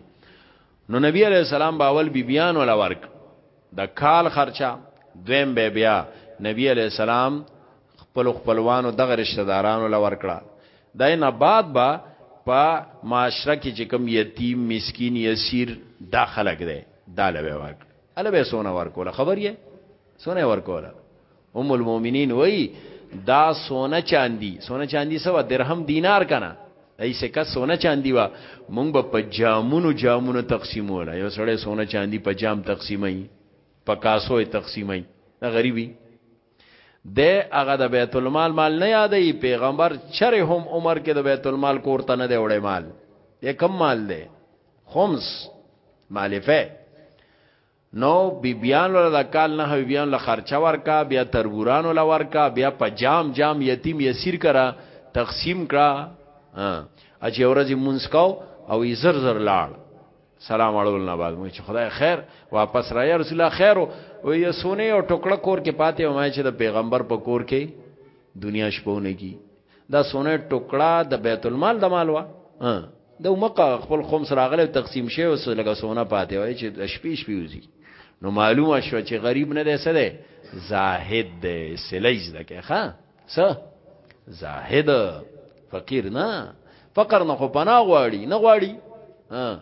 نو نبی علیہ السلام باول بیبیان ولا ورک د کال خرچه دویم بیا بیا نبی علیہ السلام خپل خپلوانو دغه رشتہ دارانو لور کړه دای نه بعد با په معاشره کې چې کوم یتیم مسکین یسیر دا خلک دی دا لوي ورک اله به سونه ورکول خبر یې سونه ورکول ام المؤمنین وای دا سونه چاندي سونه چاندي سوا درهم دینار کنه دای سکه سونه چاندي وا مونږ به په جامونو جامونو تقسیمول یو سړی سونه چاندي په جام تقسیمای په کاسو تقسیمای دا غریبي د هغه د بیت المال مال نه یادې پیغمبر چره هم عمر کې د بیت المال کور ته نه دی وړې مال یې کم مال دی خمس مالفه نو بیبیان له دا کال نه بیبیان له خرچه ورکا بیا تربوران له ورکا بیا په جام جام یتیم یسیر کرا تقسیم کرا اچ اورځي مونږ کو او یې زر زر لاړ سلام اړول نه بعد مو چې خدای خیر واپس را یا رسول الله خیر او یا سونه او ټوکړه کور کې پاتې ما چې د پیغمبر په کور کې دنیا شپونه کی دا سونه ټوکړه د بیت المال د مال وا د مقه خپل خمس راغله تقسیم شوی او سره لګه سونه پاتې وای چې شپې شپې وزي نو معلومه شو چې غریب نه دی سره زاهد دی سلیج دکې ښا س زاهد فقیر نه فقر نه خو پنا غواړي نه غواړي ها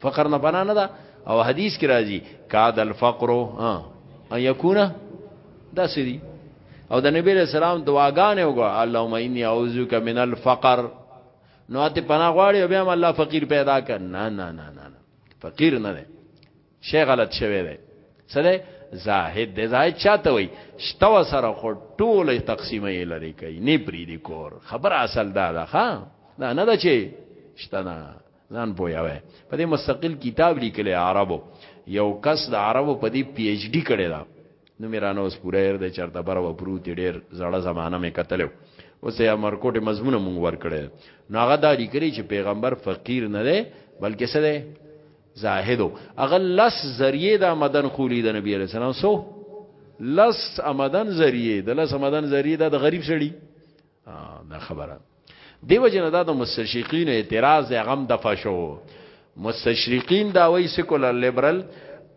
فقر نه پنا نه ده او حدیث کې راځي کاد الفقر ها ان یکون دا سری او د نبی له سلام دعاګانې وګړه اللهم انی اعوذ بک من الفقر نو ته پنا غواړي بیا الله فقیر پیدا کړ نه نه نه نه فقیر نه شی غلط شوی دی سره زاهد دی زاهد چاته وای شته وسره خو ټول تقسیمه یې لري کوي نه پری دی کور خبر اصل دا ده ها دا نه ده چې شته نه ځان پویاوه په دې مستقل کتاب لیکل عربو یو کس د عربو په دې پی ایچ ډی کړی دا نو میرانه اوس پوره هر د چرته بر و پروت ډیر زړه زمانہ مې کتلو اوس یې امر کوټه مضمون مونږ ور کړی نو هغه دا لیکلی چې پیغمبر فقیر نه دی بلکې څه دی زاهدو اغه لس ذریعه د مدن خولی د نبی علیہ السلام سو لس امدن ذریعه د لس امدن ذریعه د غریب سړي دا خبره دیو جن دا د مستشرقین اعتراض غم دفع شو مستشرقین دا وای سیکولر لیبرل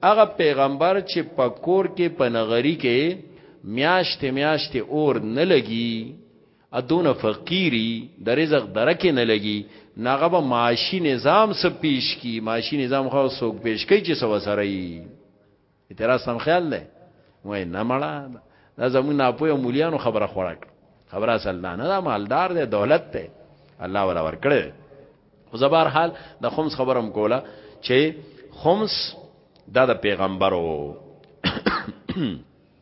هغه پیغمبر چې پکور کې پنغری کې میاشت میاشت اور نه لګي ادونه فقیری د رزق درکه نه لګي ناغه به معاشي نظام څه پیش کی معاشي نظام خو سوق پیش کوي چې سو سره یي اعتراض سم خیال دی وای نه مړه دا زموږ نه پوهه مولیانو خبره خوړک خبره اصل نه نه مالدار دی دولت دی الله ولا ور کړی خو زبر حال د خمس خبرم کوله چې خمس دا د پیغمبرو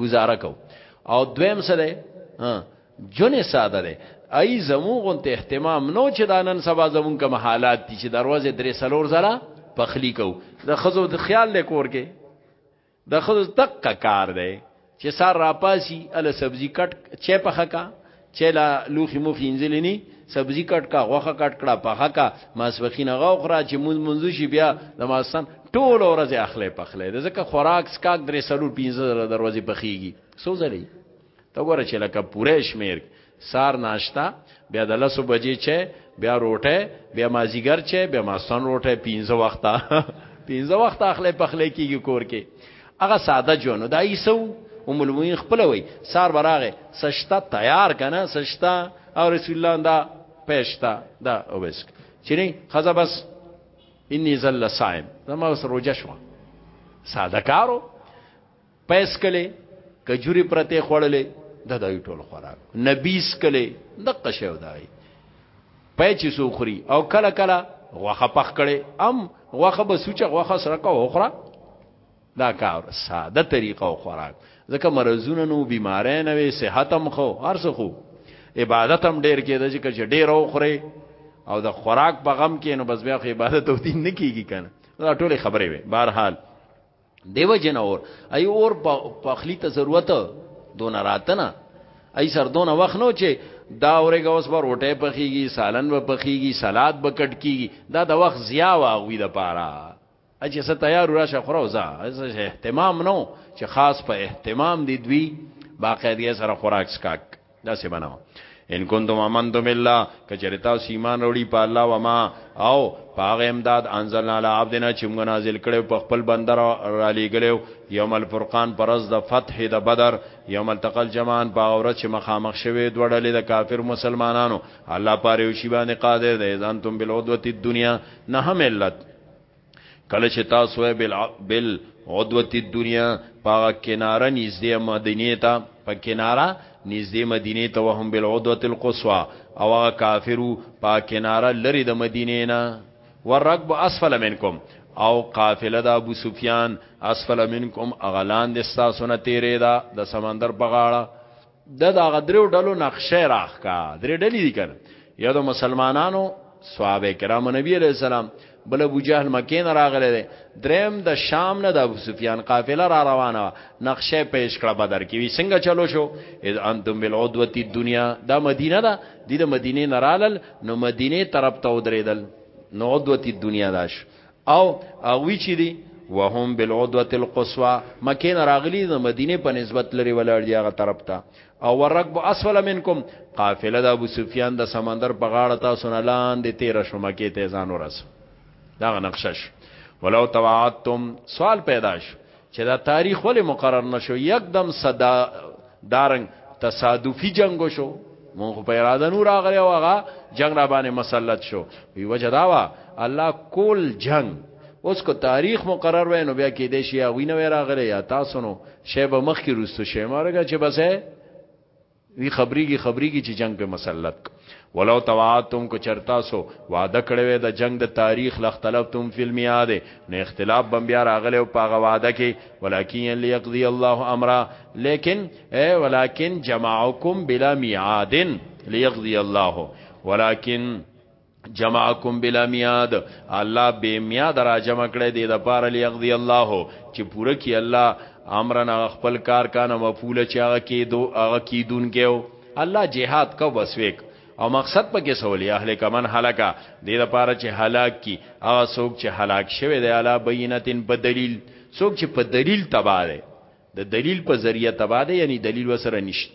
گزاره کو او دویم سره جن ساده ده ای زمون غون ته اهتمام نو چې دا نن سبا زمون کوم حالات دي چې دروازه درې سلور زره پخلی کو د خزو د خیال له کور کې د خزو تک کار دی چې سار راپاسی ال سبزی کټ چې پخکا چې لا لوخي مخي انځلې ني سبزي کټ کا غوخه کټ کړه په حقا ماسوخي نه غو خرا چې مونږ مونږ شي بیا د ماستان ټول ورځ اخلي پخلې د ځکه خوراک سکاک درې سلو 15 دروازې پخېږي سو زلي ته ګوره چې لکه پوره شمیر سار ناشتا بیا د لسو بجې چې بیا روټه بیا مازیګر چې بیا ماستان روټه 15 وخته 15 وخته اخلي پخلې کیږي کور کې هغه ساده جونو دا ایسو ام المؤمنین خپل وای سار براغه سشتا تیار کنه سشتا او رسول الله دا پېشتا دا اوس چینه خزه بس انی زل صائم زما وس روزه شو ساده کارو پیس کله کجوري پرته خوړلې د دای ټول خوراک نبیس کله د قشو دای پېچې سوخري او کله کله غوخه پخ کړي ام غوخه به سوچه غوخه سره کا اوخره دا کار ساده طریقه او خوراک ځکه مرزونه نو بیمارې نه وي صحت هم خو هر څه خو عبادت هم ډیر کېده چې ډیر او خوري او د خوراک په غم کې نو بس بیا خو عبادت او دین نه کیږي کنه دا ټوله خبره وي بهر حال دیو جن اور ای اور په خلی ته ضرورت دون راتنه ای سر دون وخت نو چې دا اورې غوس پر وټه پخېږي سالن و پخېږي سلاد بکټ کیږي دا د وخت زیا واغوي د پاره اجه څه تیار راشه خورو ځا اهتمام نو چې خاص په اهتمام دی دوی باقاعده سره خوراک سکاک دا څه بناو ان کنتم امنتم بالله کچری تاسو ایمان وروړي په الله و ما او پاغه امداد انزلنا علی عبدنا چې موږ نازل کړو په خپل بندر را لېګلو یوم الفرقان پرز د فتح د بدر یوم التقل جمان په اورت چې مخامخ شوه دوړلې د کافر مسلمانانو الله پاره یو شی باندې قادر دی ځان تم بالعدوه الدنیا نه هم علت کله چې تاسو بل بل عدوت الدنيا پاغه کناره نږدې مدینه ته په کناره نږدې مدینه ته وهم بل عدوت القصوى او هغه کافرو په کناره لری د مدینه نه ورغب اسفل منکم او قافله د ابو سفیان اسفل منکم اغلان د تاسو نه تیرې دا د سمندر په غاړه د دا غدریو ډلو نقشه راخ کا درې ډلې دي کړ یو د مسلمانانو صحابه کرام نبی علیہ السلام بل ابو جهل مکه نه راغله ده دریم د شام نه د ابو سفیان قافله را روانه و نقشه پیش کړه بدر کې وی څنګه چلو شو اذ انتم بالعدوه الدنيا دا مدینه ده د مدینه نرالل نو مدینه طرف ته ودرېدل نو عدوه الدنيا داش او اوی چې دی وهم بالعدوه القصوى مکه نه راغلی د مدینه په نسبت لري ولاړ دی هغه طرف ته او ورکب اسفل منکم قافله د ابو سفیان د سمندر په غاړه تاسو نه لاندې تیر شو مکه ته ځان ورس دا نقشش ولو توعدتم سوال پیدا شو چې دا تاریخ ولې مقرر نشو یک دم صدا دارنګ تصادفي جنگ شو مونږ په اراده نور راغلی او هغه جنگ را باندې مسلط شو وی وجه دا وا الله کول جنگ اوس کو تاریخ مقرر وای نو بیا کې دې شي هغه نه راغلی یا تاسو نو شی به مخ کې روستو شی مارګه چې بس وی خبريږي خبريږي چې جنگ په مسلط ک ولو توعدتم کو چرتاسو وعده کړی وې د جنگ د تاریخ لختلفتم فی المیاد نو اختلاف بم بیا راغلی او پاغه وعده کې ولکن لیقضی الله امر لیکن اے ولکن جمعکم بلا میعاد لیقضی الله ولکن جمعکم بلا میاد الله به میاد را جمع کړی دی د پاره لیغذی الله چې پوره کی الله امرنا خپل کار کانه مفعول چې هغه کیدو هغه کیدون کېو الله جهاد کو بسویک او مقصد پکې سولې اهل کمن هلاکا د دې لپاره چې هلاک کی هغه څوک چې هلاک شوی دی علا بینتن په دلیل څوک چې په دلیل تباله د دلیل په ذریعہ تباده یعنی دلیل وسره نشته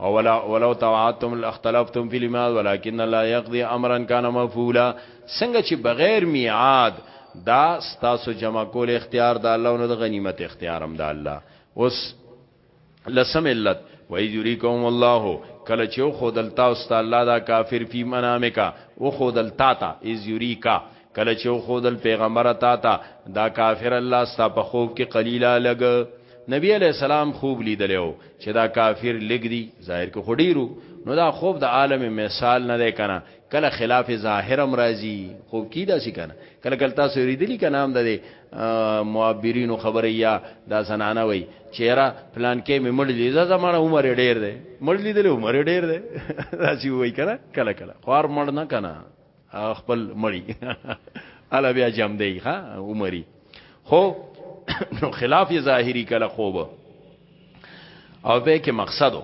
او ولا ولو توعدتم لاختلفتم في الميعاد ولكن الله يقضي امرا كان مفعولا څنګه چې بغیر میعاد دا ستاسو جمع کول اختیار د الله نو د غنیمت اختیار هم د الله اوس لسم علت وای یریکم الله کله چې خو دلتا است الله دا کافر فی منامکا او خو دلتا تا از یریکا کله چې خودل پیغمبر تا ته دا کافر الله ستا په خوب کې قلیلا لګ نبی علی السلام خوب لیدلو چې دا کافر لګ دی ظاهر کې خډیرو نو دا خوب د عالم مثال نه دی کنه کله خلاف ظاهر هم راځي خوب کی دا سی کنه کله کله تاسو ریدلی کنه هم د معبرینو خبره یا دا زنانه وای چیرې پلان کې ممړ لیدا زمانه عمر ډیر دی مړ لیدل عمر ډیر دی دا سی وای کنه کله کله خور مړ نه کنه خپل مړی الا بیا جام دی ها عمرې خو نو خلاف ظاهری کله خوب او به کې مقصدو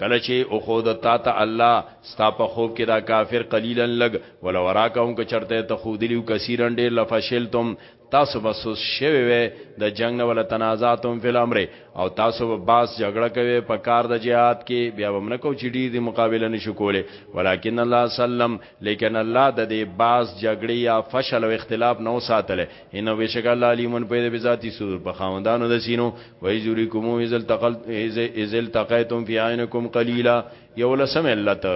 کله چې او خود تا ته الله ستا په خوب کې دا کافر قلیلا لګ ولا وراکهم که چرته ته خودلیو کثیرن ډیر لفشلتم تاسو به سوس شوی وي د جنگ نه ول تنازعاتم فی الامر او تاسو به باس جګړه کوي په کار د جهاد کې بیا هم نه کو چې ډیر دی مقابله نشو کوله ولیکن الله سلم لیکن الله د دې باس جګړې یا فشل او اختلاف نو ساتل ان بشک الله علیمن په دې بذاتی صدور په خاوندانو د سینو وای جوړی کوم ازل تقل ازل تقیتم فی عینکم قلیلا یولسم علت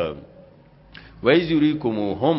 وای جوړی کوم هم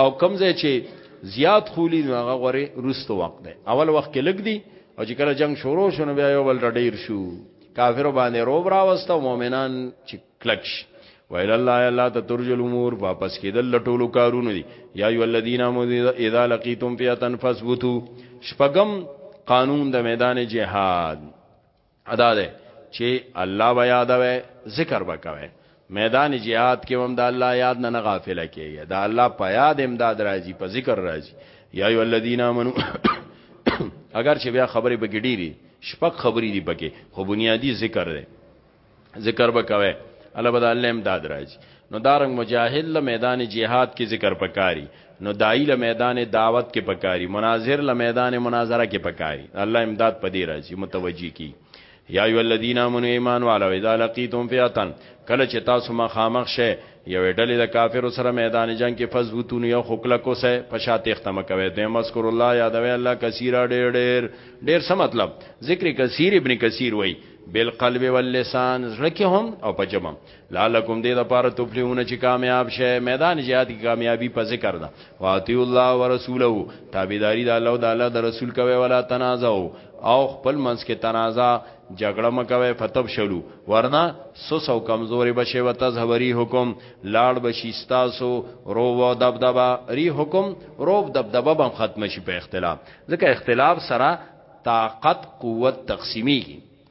او کم ځای چې زیات خولی نو هغه غوري روستو وخت دی اول وخت کې لګ دی او چې کله جنگ شروع شونه بیا یو بل ډیر شو کافر باندې روب راوست او مؤمنان چې کلک شي ویل الله الله ته ترجو الامور واپس کیدل لټولو کارونه دي یا ایو الذین امنوا اذا لقیتم فئه فثبتوا شپغم قانون د میدان جهاد ادا ده چې الله به یادوي ذکر به کوي میدان جهاد کې هم د الله یاد نه نه غافل کیږي دا الله په یاد امداد راځي په ذکر راځي یا ای الذین امنو اگر چې بیا خبرې به ګډيري شپږ خبرې دي پکې خو بنیادی ذکر دی ذکر به کوي الله به د الله امداد راځي نو دارنګ مجاهد له میدان جهاد کې ذکر پکاري نو دای له میدان دعوت کې پکاري مناظر له میدان مناظره کې پکاري الله امداد پدې راځي متوجي کی یا ایو الذین آمنو ایمان والو اذا لقیتم فئتن کله چې تاسو مخامخ شئ یو ډلې د کافر سره میدان جنگ کې فزوتون یو خکل کو سه په شاته ختم کوي د مذکر الله یادوي الله کثیر ډېر ډېر ډېر څه مطلب ذکر کثیر ابن کثیر وای بالقلب واللسان زړه کې هم او په جمع لعلکم دې د پاره تفلیحون چې کامیاب شې میدان جهاد کې کامیابی په ذکر ده واتی الله ورسوله تابعداري د الله او د الله د رسول کوي ولا تنازعو او خپل منځ کې تنازع جګړه مکوي فتب شلو ورنا سوس او کمزوري بشي وتزهوري حکم لاړ بشي تاسو رو و دبدبا ری حکم روب دبدبا بم ختم شي په اختلاف ځکه اختلاف سره طاقت قوت تقسیمیږي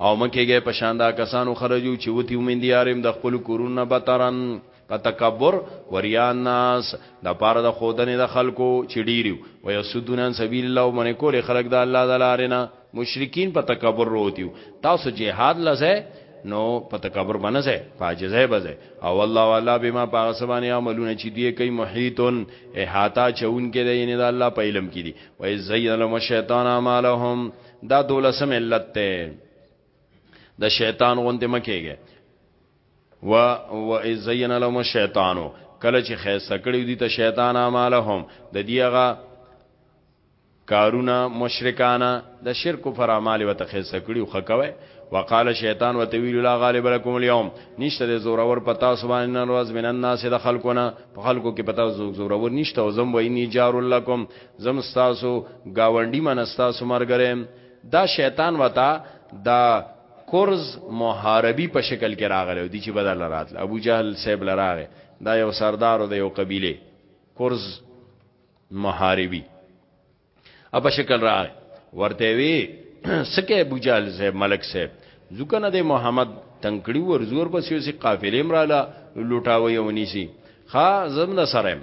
او مه کېږئ په شان دا کسانو خرجو چې وتي ومن دیارهم د خپلو کورونو نه بطرن په تکبر وریا الناس د پاره د خودنې د خلکو چې ډیریو و یسدون عن سبیل الله ومن کول خلق د الله د لارې نه مشرکین په تکبر روتیو تاسو جهاد لزه نو په تکبر باندې ځای فاجزه بځه او الله والا بما پاغسبانی عملونه چې دی کوي محیتون احاطه چون کې دی نه د الله په علم کې دی وای زین لهم شیطان اعمالهم دا دولسم علت ته د شیطان غوندې مکیږي و و زین لهم الشیطان کله چې خیسته کړی دي ته شیطان اعمالهم د دیغه کارونه مشرکانه د شرک پر اعمال وته خیسته کړی خو کوي وقال شیطان وتویل لا غالب لكم اليوم نشته د زورور پتا سبحان الله من الناس د خلقنا په خلقو کې پتا زورور نشته او زم ویني جار لكم زم ستاسو گاونډی من ستاسو مرګرم دا شیطان وتا دا کورز محاربی په شکل کې راغلی دی چې بدل راتل ابو جهل صاحب لراغه دا یو سردار دی یو قبیله کورز محاربی په شکل راغی ورته وی سکه ابو جهل صاحب ملک صاحب ځکه نه د محمد تنکړی ورزور بس یو سی قافلې مراله لوټاوي او نیسی خا زم نه سره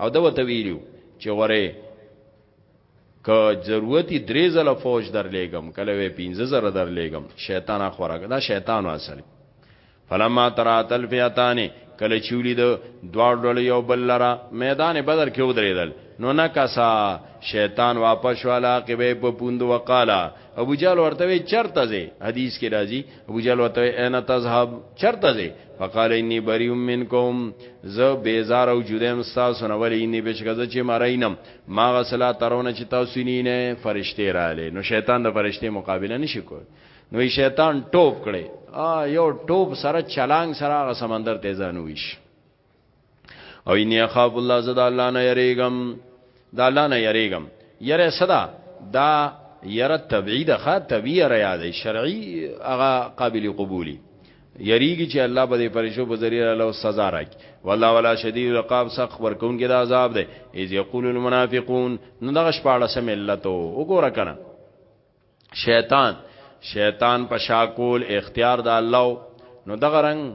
او دا وته ویلو چې غره که ضرورتي درې زله فوج در لېګم کله وې 15 زره در لېګم شیطان اخورګ دا شیطان اصل فلما ترات الفیاتان کله چولی د دواړو ډول یو بل لرا میدان بدر کې ودرېدل نو نکاسا شیطان واپس والا کې په پوند وقالا ابو جال ورته چرته زی حدیث کې راځي ابو جهل وته اين تذهب چرته زی فقال اني بريء منكم ز بیزار او جودم تاسو نه ولي اني بشکزه چې مارینم ما غسلا ترونه چې تاسو نه نه فرشته را لې نو شیطان د فرشته مقابله نشي کول نو شیطان ټوب کړي ا یو ټوب سره چلانګ سره غ سمندر ته ځانويش او ان يخاف الله زدا الله نه يريګم دا الله نه يريګم يره صدا دا يره طبيعي ده خا طبيعي ريا ده شرعي هغه قابل قبولي یریږي چې الله به دې پرشو په ذریعہ له سزا راکړي والله ولا شدید العقاب سخت ورکون کې د عذاب دی اذ یقول المنافقون نو دغه شپاړه سم علت وګوره کنه شیطان شیطان په شاکول اختیار د الله نو دغه رنگ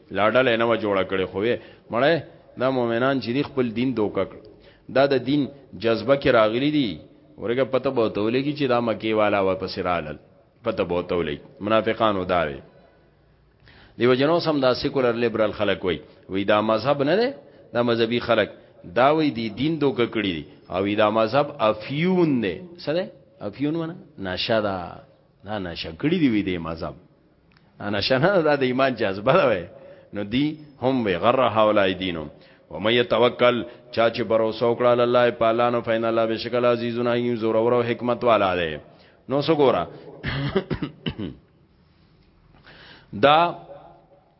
لا ډله یې نه وه جوړه کړې خو وې مړی دا مؤمنان چې دي خپل دین دوکه کړ دا د دین جذبه کې راغلي دي ورګه پته به ورته ولګي چې دا مکې والا واپس رالل پته به ورته ولګي منافقانو دا وي دیو جنو سم دا سیکولر لیبرال خلک وای وی دا مذهب نه دی دا مذهبي خلک دا وی دی دین دوک کړی دی او دا مذهب افیون دی سره افیون ونه نشه دا دا نشه کړی دی وی دی مذهب انا شنه دا د ایمان جذبه ده وای نو دی هم وی غره حوالای دینو و مې توکل چا چې باور وکړل الله په الله نو فین الله بشکل عزیزون ایم زور او حکمت والا دی نو سګورا دا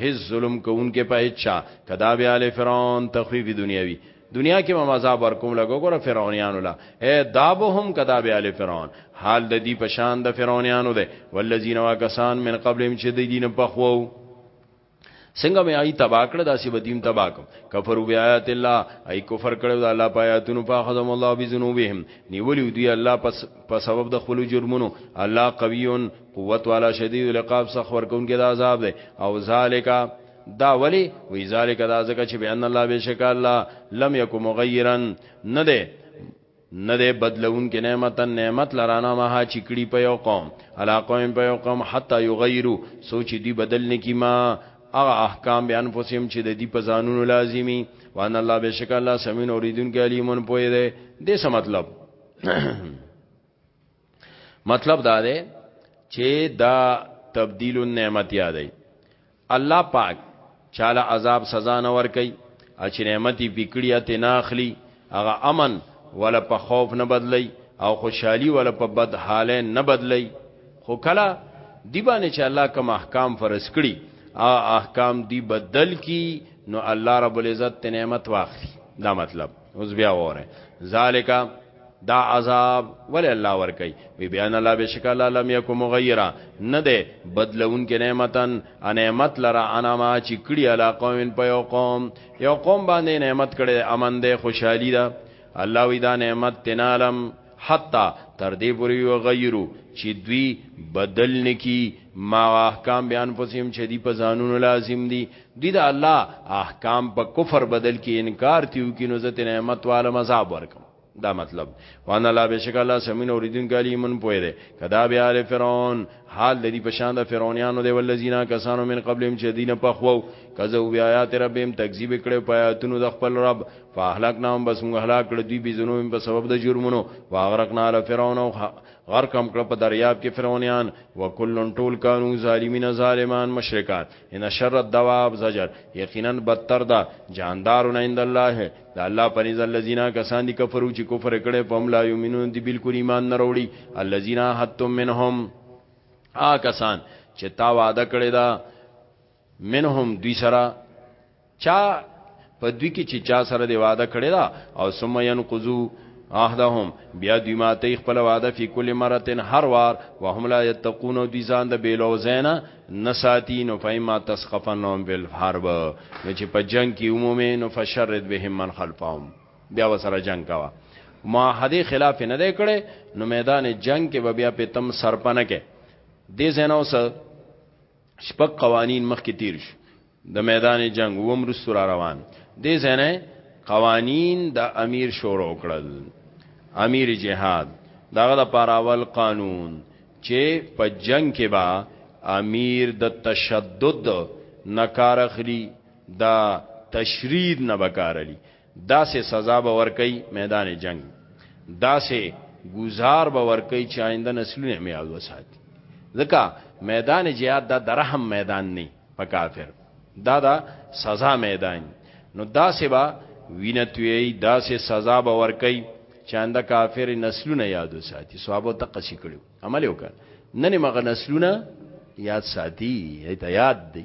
هیڅ ظلم کوونکې په اچا کدا بیا له فرعون تخفیف دنیاوی دنیا کې ما عذاب ورکوم لګو ګره فرعونانو لا اے دابهم کدا بیا له فرعون حال د دې پشان د فرعونانو ده والذین واکسان من قبلهم چې د دین په خو څنګه مې آی تبا کړ داسې بدیم تبا کوم کفر بیات الله آی کفر کړو د الله پیاتونو په خدام الله بذنوبهم نیولی دی الله پس په سبب د خپل جرمونو الله قویون قوت والا شدید العقاب سخت ورکونکي د عذاب دی او ذالک دا ولی وی ذالک دا ځکه چې بیان الله بشک الله لم یکو مغیرا نه دی نه دی بدلون کې نعمت نعمت لرانا ما چې کړي په یو قوم علا قوم په یو قوم حتا یغیرو سوچ دی بدل نه کی ما هغه احکام به انفسهم چې د دې په ځانونو لازمی وان الله بشک الله سمین اوریدونکو علیمون پوی دی دې څه مطلب مطلب دا دی چې دا تبديل النعمت یادای الله پاک چاله عذاب سزا نه ور کوي اچ نعمتي پکړی ته نه اخلي هغه امن ولا په خوف نه بدلی او خوشحالي ولا په بد حاله نه بدلی خو کله دی باندې چې الله کوم احکام فرض کړي ا احکام دی بدل کی نو الله رب العزت نعمت واخلي دا مطلب اوس بیا وره ذالک دا عذاب ولی الله ور کوي وی بیان الله بشکل لم یکم مغیرا نه ده بدلون کې نعمتن انعمت لرا انا ما چې کړي علا قوم په یو قوم یو قوم باندې نعمت کړي امن ده خوشحالي ده الله وی دا نعمت تنالم حتا تر دې پورې یو غیرو چې دوی بدل نکی ما احکام بیان پسیم چې دی په ځانونو لازم دي دی دا الله احکام په کفر بدل کی انکار تیو کی نو زت نعمت والا مذاب ورکم دا مطلب وانا لا بشک الله سمین اوریدون کالی من پوی ده کدا بیا ال فرعون حال لري پشان د فرعونانو دی ولذینا کسانو من قبلهم شدین په خو کزو بیا آیات ربهم تکذیب کړي په آیاتونو د خپل رب فاهلک نام بس موږ هلاک کړ دوی به زنوم په سبب د جرمونو واغرقنا ال فرعون او غرقم کړ په دریاب کې فرعونان وکلن ټول کانو ظالمین ظالمان مشرکان ان شر الدواب زجر یقینا بدتر ده جاندارون عند الله د الله پنځ الذين کسان دي کفرو چې کفر کړي په هم لا یمنون دي بالکل ایمان نه وروړي الذين حتم منهم آ کسان چې تا وعده کړی دا منهم دوی سره چا په دوی کې چې چا سره دی وعده کړی دا او ثم ينقذو عهدهم بیا دوی ماته خپل وعده فی کل مرتن هر وار وهم لا یتقون او دوی ځان د بیلو زینا نساتی نو فیما تسقفنهم بالحرب نو چې په جنگ کې عمومي نو فشرد بهم من خلفهم بیا وسره جنگ کوا معاهده خلاف نه دی کړي نو میدان جنگ کې بیا په تم سرپنه کې دې زینو سره شپږ قوانین مخکې تیر شو د میدان جنګ وم رسو را روان دې زنه قوانین د امیر شروع کړل امیر جهاد دغه د پاراول قانون چې په جنگ کې با امیر د تشدد نکار اخلي دا تشرید نه بکارلی داسې سزا به ورکي میدان جنگ داسې گزار به ورکي چې آینده نسلونه مې یاد وساتي ځکه میدان جهاد دا درهم میدان نه په کافر دا دا سزا میدان نو داسې با وینتوی داسې سزا به ورکي چې آینده کافر نسلونه یاد وساتي صحابه ته قصې کړو عمل وکړ نن مغه نسلونه یاد ساتي ایت یاد دی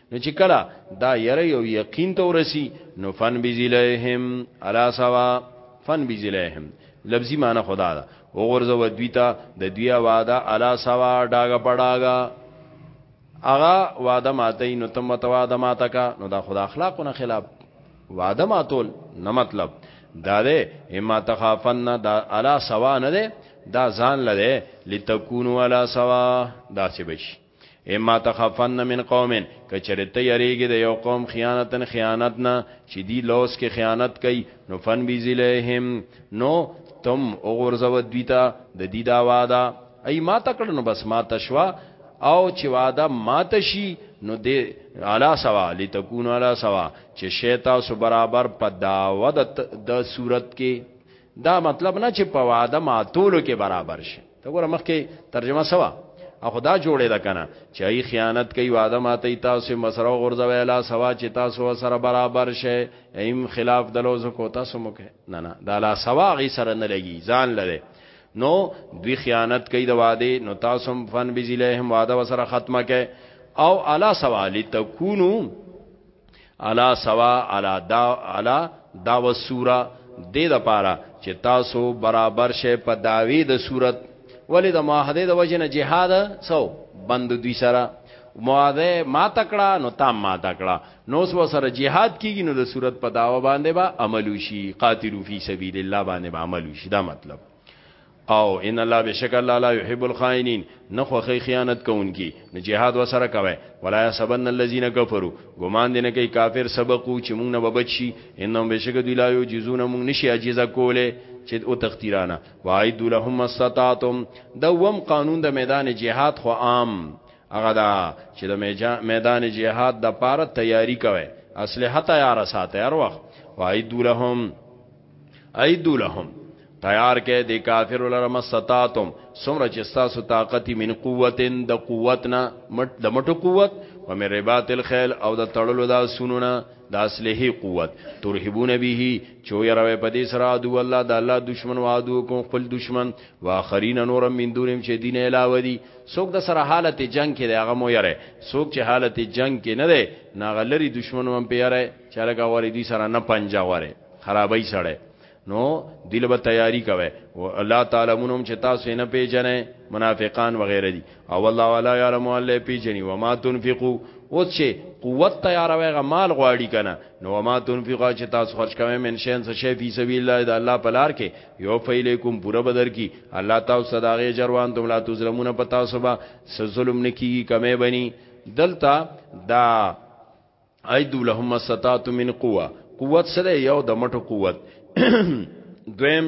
نو چې کله دا یره یو یقین ته ورسی نو فن بذلیهم علا سوا فن بذلیهم لفظی معنی خدا دا او غرزه و دوی ته د دوی واده علا سوا ډاګه پډاګه اغا واده ماته نو تم مت واده ماته کا نو دا خدا اخلاقونه خلاف واده ماتول نه مطلب دا ده اما تخافن دا علا سوا نه ده دا ځان لده لتكونوا علا سوا دا څه بشي اما تخفن من قوم کچره ته یریږي د یو قوم خیانتن خیانت نه چې دی لوس کې خیانت کوي نو فن بی ذلهم نو تم وګورځو دویتا د دې دا واده ای ما تکړنو بس ما تشوا او چې واده مات شي نو د اعلی سوا لتكون اعلی سوا چې شیطا سو برابر په داوه د صورت کې دا مطلب نه چې په واده ماتولو کې برابر شي ته ګوره مخکې ترجمه سوا او خدا جوړې ده کنه چې ای خیانت کوي واده ماته تاسو مسره غورځوي لا سوا چې تاسو سره برابر شي ایم خلاف دلوز کو تاسو مکه نه نه دا لا سوا غي سره نه لګي ځان لره نو دوی خیانت کوي د واده نو تاسو هم فن بزلهم واده وسره ختمه کوي او الا سوا لتكونو علا سوا علا دا علا دا وسوره د دې لپاره چې تاسو برابر شئ په داوی د صورت ولې د معاهده د وجه نه جهاد سو بند دوی سره معاهده ما تکړه نو تام ما تکړه نو سو سره جهاد کیږي نو د صورت په داوا باندې با عمل وشي قاتلو فی سبیل الله باندې با عمل وشي دا مطلب او ان الله بشک الله لا يحب الخائنين نه خوخي خیانت کوونکی نو جهاد وسره کوي ولا يحسبن الذين كفروا ګمان دي نه کوي کافر سبقو چې موږ نه بچي انهم بشک دوی لا يجزون موږ نشي عجزه کوله چې او تختیرانه واعد لهم استطاعتم دوم قانون د میدان جهاد خو عام هغه دا چې د میدان جهاد د پاره تیاری کوي اصله تیار ساته هر وخت واعد لهم ایدو لهم تیار کې د کافر لره مستاتم سمره چې تاسو طاقت من قوتن د قوتنا مټ د مټو قوت و من رباط الخيل او د تړلو د سنونه د اصله قوت ترهبون به چو يروي په دې سره ادو الله د الله دشمن او ادو کو خپل دشمن واخرین نور من دونم چې دین علاوه دي څوک د سره حالت جنگ کې دغه مو یره څوک چې حالت جنگ کې نه ده ناغلری دشمن هم پیاره چې لګا وری دي سره نه پنجا وره خرابای سړی نو دل به تیاری کوي او الله تعالی مونږ چې تاسو نه پیژنې منافقان وغیرہ دي او الله والا یعلم الله پیژني و ما تنفقو اوس چې قوت تیاروي غ مال غواړي کنه نو ما تنفقو چې تاسو خرج کوي من شین څه شی فی سبیل الله د الله په لار کې یو فیلیکم پورا بدر کی الله تعالی صداغه جروان تم لا تظلمون پتا سبا ظلم نکیږي کمه بني دلتا دا ایدو لهم مستات من قوه قوت سره یو د مټو قوت دویم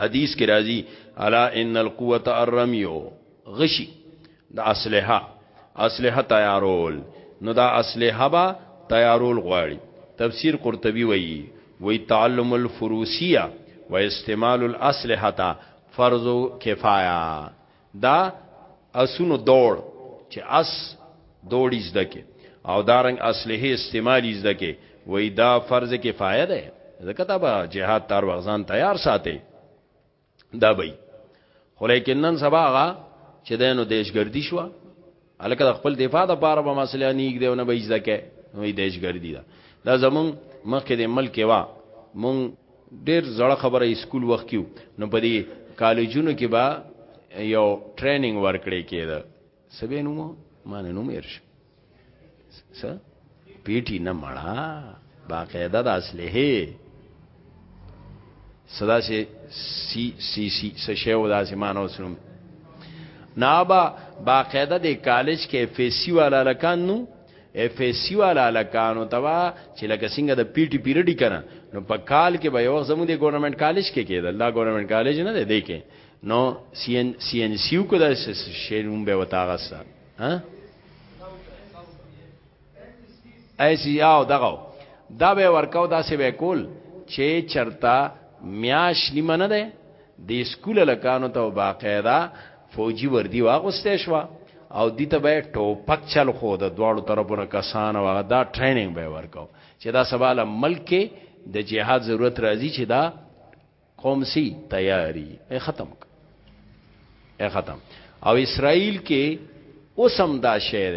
حدیث کې راځي الا ان القوه الرمیو غشي د اسلحه اسلحه تیارول نو دا اسلحه با تیارول غواړي تفسیر قرطبي وایي وی تعلم الفروسیه و استعمال الاسلحه فرض کفایه دا اسونو دوړ چې اس دوړي زده کې او دارنګ اصله استعمالي زده کې وای دا فرض کفایه ده ځکه دا به جهاد تر وغزان تیار ساتي دا به خو لیکن نن سبا هغه چې دینو دیشګردي شو الکه د خپل دفاع د پاره به مسله نه یګ دیونه به یې ځکه نو دیش ګرځي دا دا زمون مخکې د ملک وا مون ډیر زړه خبره اسکول وخت کیو نو په دې کالجونو کې با یو ټریننګ ورکړې کېده سبې نو ما نه نو مرش څه پیټی نه مړه باقاعده د اصله صدا سے سی سی سی سشیو دا سیمانو سنم نابا باقاعده د کالج کې اف ایس سی والا لکان نو اف ایس سی والا لکانو تبا چې لکه څنګه د پی ټی پی رډی کنه نو په کال کې به یو وخت زموږ د ګورنمنت کالج کې کېدل دا ګورنمنت کالج نه دی دی کې نو سی ان سی ان سیو کو د شیرون به وتاغسه ها ایسی یاو دغه دا به ورکاو دا سی وکول چې چرتا میاش نیمه نه ده د سکول لکانو ته باقاعده فوجي وردی واغسته شو او دې ته به ټوپک چل خو د دواړو طرفونو کسان او دا ټریننګ به ورکاو چې دا سوال ملک کې د جهاد ضرورت راځي چې دا قوم سی تیاری ای ختم ای ختم او اسرائیل کې اوسم دا شعر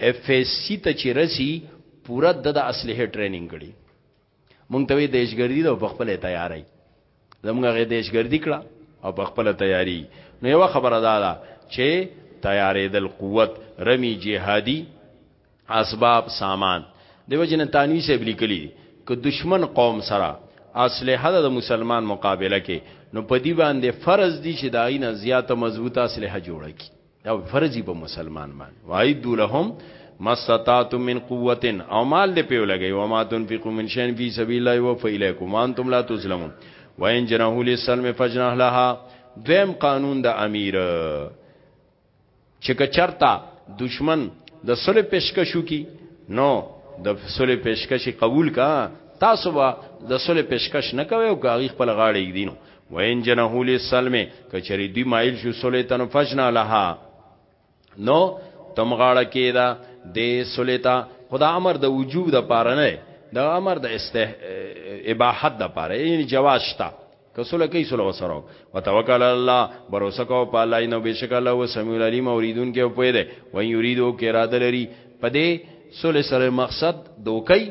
اف اس سی ته چې رسی پورا د اصله ټریننګ کړي مونږ ته دیشګردي د خپل تیاری زمونږ غي دیشګردي کړه او په خپل تیاری نو یو خبره ده چې تیارې دل قوت رمی جهادي اسباب سامان دیو جن تانوی صاحب لیکلی دی که دشمن قوم سره اسلحه د مسلمان مقابله کې نو په دی باندې فرض دي چې دای نه زیاته مضبوطه اسلحه جوړه کی دا فرضی په مسلمان باندې واعد لهم مستطاعت من قوت او مال دې پیو لګي و ما تنفقوا من شيء في سبيل الله وفيلكم وانتم لا تظلمون وان جنحوا للسلم فجنح لها دویم قانون د امیر چې که چرته دشمن د سولې پیشکش وکي نو د سولې پیشکش قبول کا تاسو به د سولې پیشکش نه کوي او کاغی خپل غاړه یې دینو وین جنه لسلم کچری دی مایل شو سولې تن فجنا لها نو تم غاړه کېدا د سولې ته خدا امر د وجوب د پاره نه د امر د استح اباحت د پاره یعنی جواز شته کسل کوي سلو سره وتوکل الله باور وکاو په الله انه بشک الله هو سميع العليم اوریدون کې په دې و یریدو کې را دلري په دې سول سره مقصد دوکي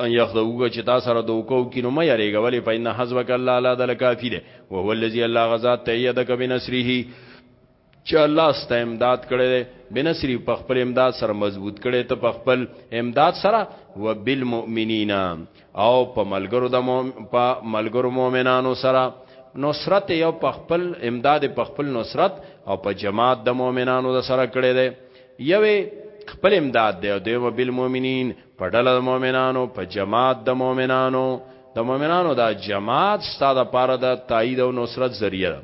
ان یخدوګه چې تاسو سره دوکو کینو مې یریګه ولی په ان حزبک الله لا دل کافی ده او هو الذی الله غزا تیدک بنصره چې الله ست امداد کړي بنصری په خپل امداد سره مضبوط کړي ته په خپل امداد سره وبالمؤمنین او په ملګرو د په ملګرو مؤمنانو سره نصرت یو په خپل امداد په خپل نصرت او په جماعت د مؤمنانو د سره کړي دي یوه خپل امداد دی او دی وبالمؤمنین په ډله د مؤمنانو په جماعت د مؤمنانو د مؤمنانو دا جماعت ستاده پاره د تایید او نصرت ذریعہ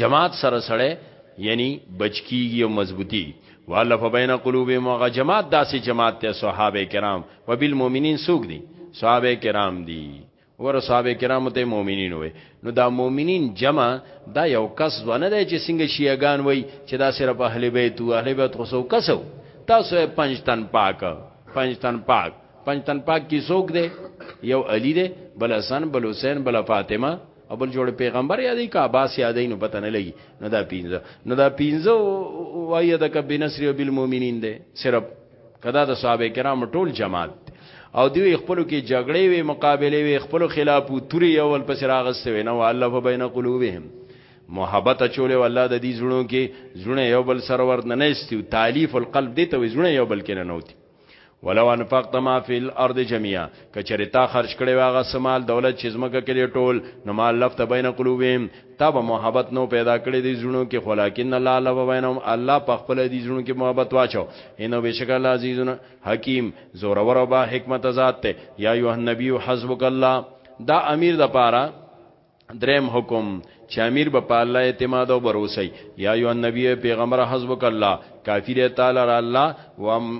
جماعت سره سره یعنی بچکیږي او مضبوطی والف بین قلوبهم هغه جماعت داسې جماعت ته صحابه کرام وبالمؤمنین سوق دي صحابه کرام دي ور صحابه کرام ته مؤمنین وي نو دا مؤمنین جمع دا یو کس ونه دی چې څنګه شیعاګان وای چې دا صرف اهل بیت او اهل بیت خو سو کسو تاسو پنځ تن پاک پنځ تن پاک پنځ تن پاک کی سوق دی یو علی دی بل حسن بل حسین بل فاطمه ابل جوړ پیغمبر یادې کا عباس یادې نو پته نه لګي نو دا پینځه نو دا پینځه وایي د کبه نصر او بالمؤمنین ده صرف کدا د صحابه کرام ټول جماعت او دوی خپل کې جګړې وي مقابله وي خپل خلاف او توري اول پس راغسته وي نو الله فبین قلوبهم محبت چولې والله د دې زړونو کې زړونه یو بل سره ورنه نهستي تالیف القلب دې ته زړونه یو بل کې نه نوتی ولو انفقت ما فی الارض جميعا کچری تا خرج کړي واغه سمال دولت چې زمګه کړي ټول نو مال لفت بین قلوبهم تا به محبت نو پیدا کړي دي زړونو کې خلاکین الله لو بینهم الله په خپل دي زړونو کې محبت واچو انه بشک الله عزیزن حکیم زور ور او با حکمت ذات ته یا ایه النبی حسبک الله دا امیر د پاره دریم حکم چې امیر به په الله اعتماد او باور وکړي یا ایو النبی پیغمبر حسبک الله کافی دی تعالی را الله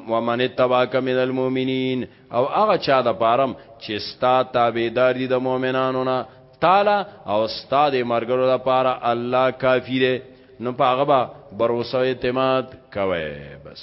و من تبعک من المؤمنین او هغه چا د پارم چې ستا تابعدار دي د مؤمنانو نه تعالی او ستا د مرګرو د پاره الله کافی دی نو په هغه به باور او اعتماد کوي بس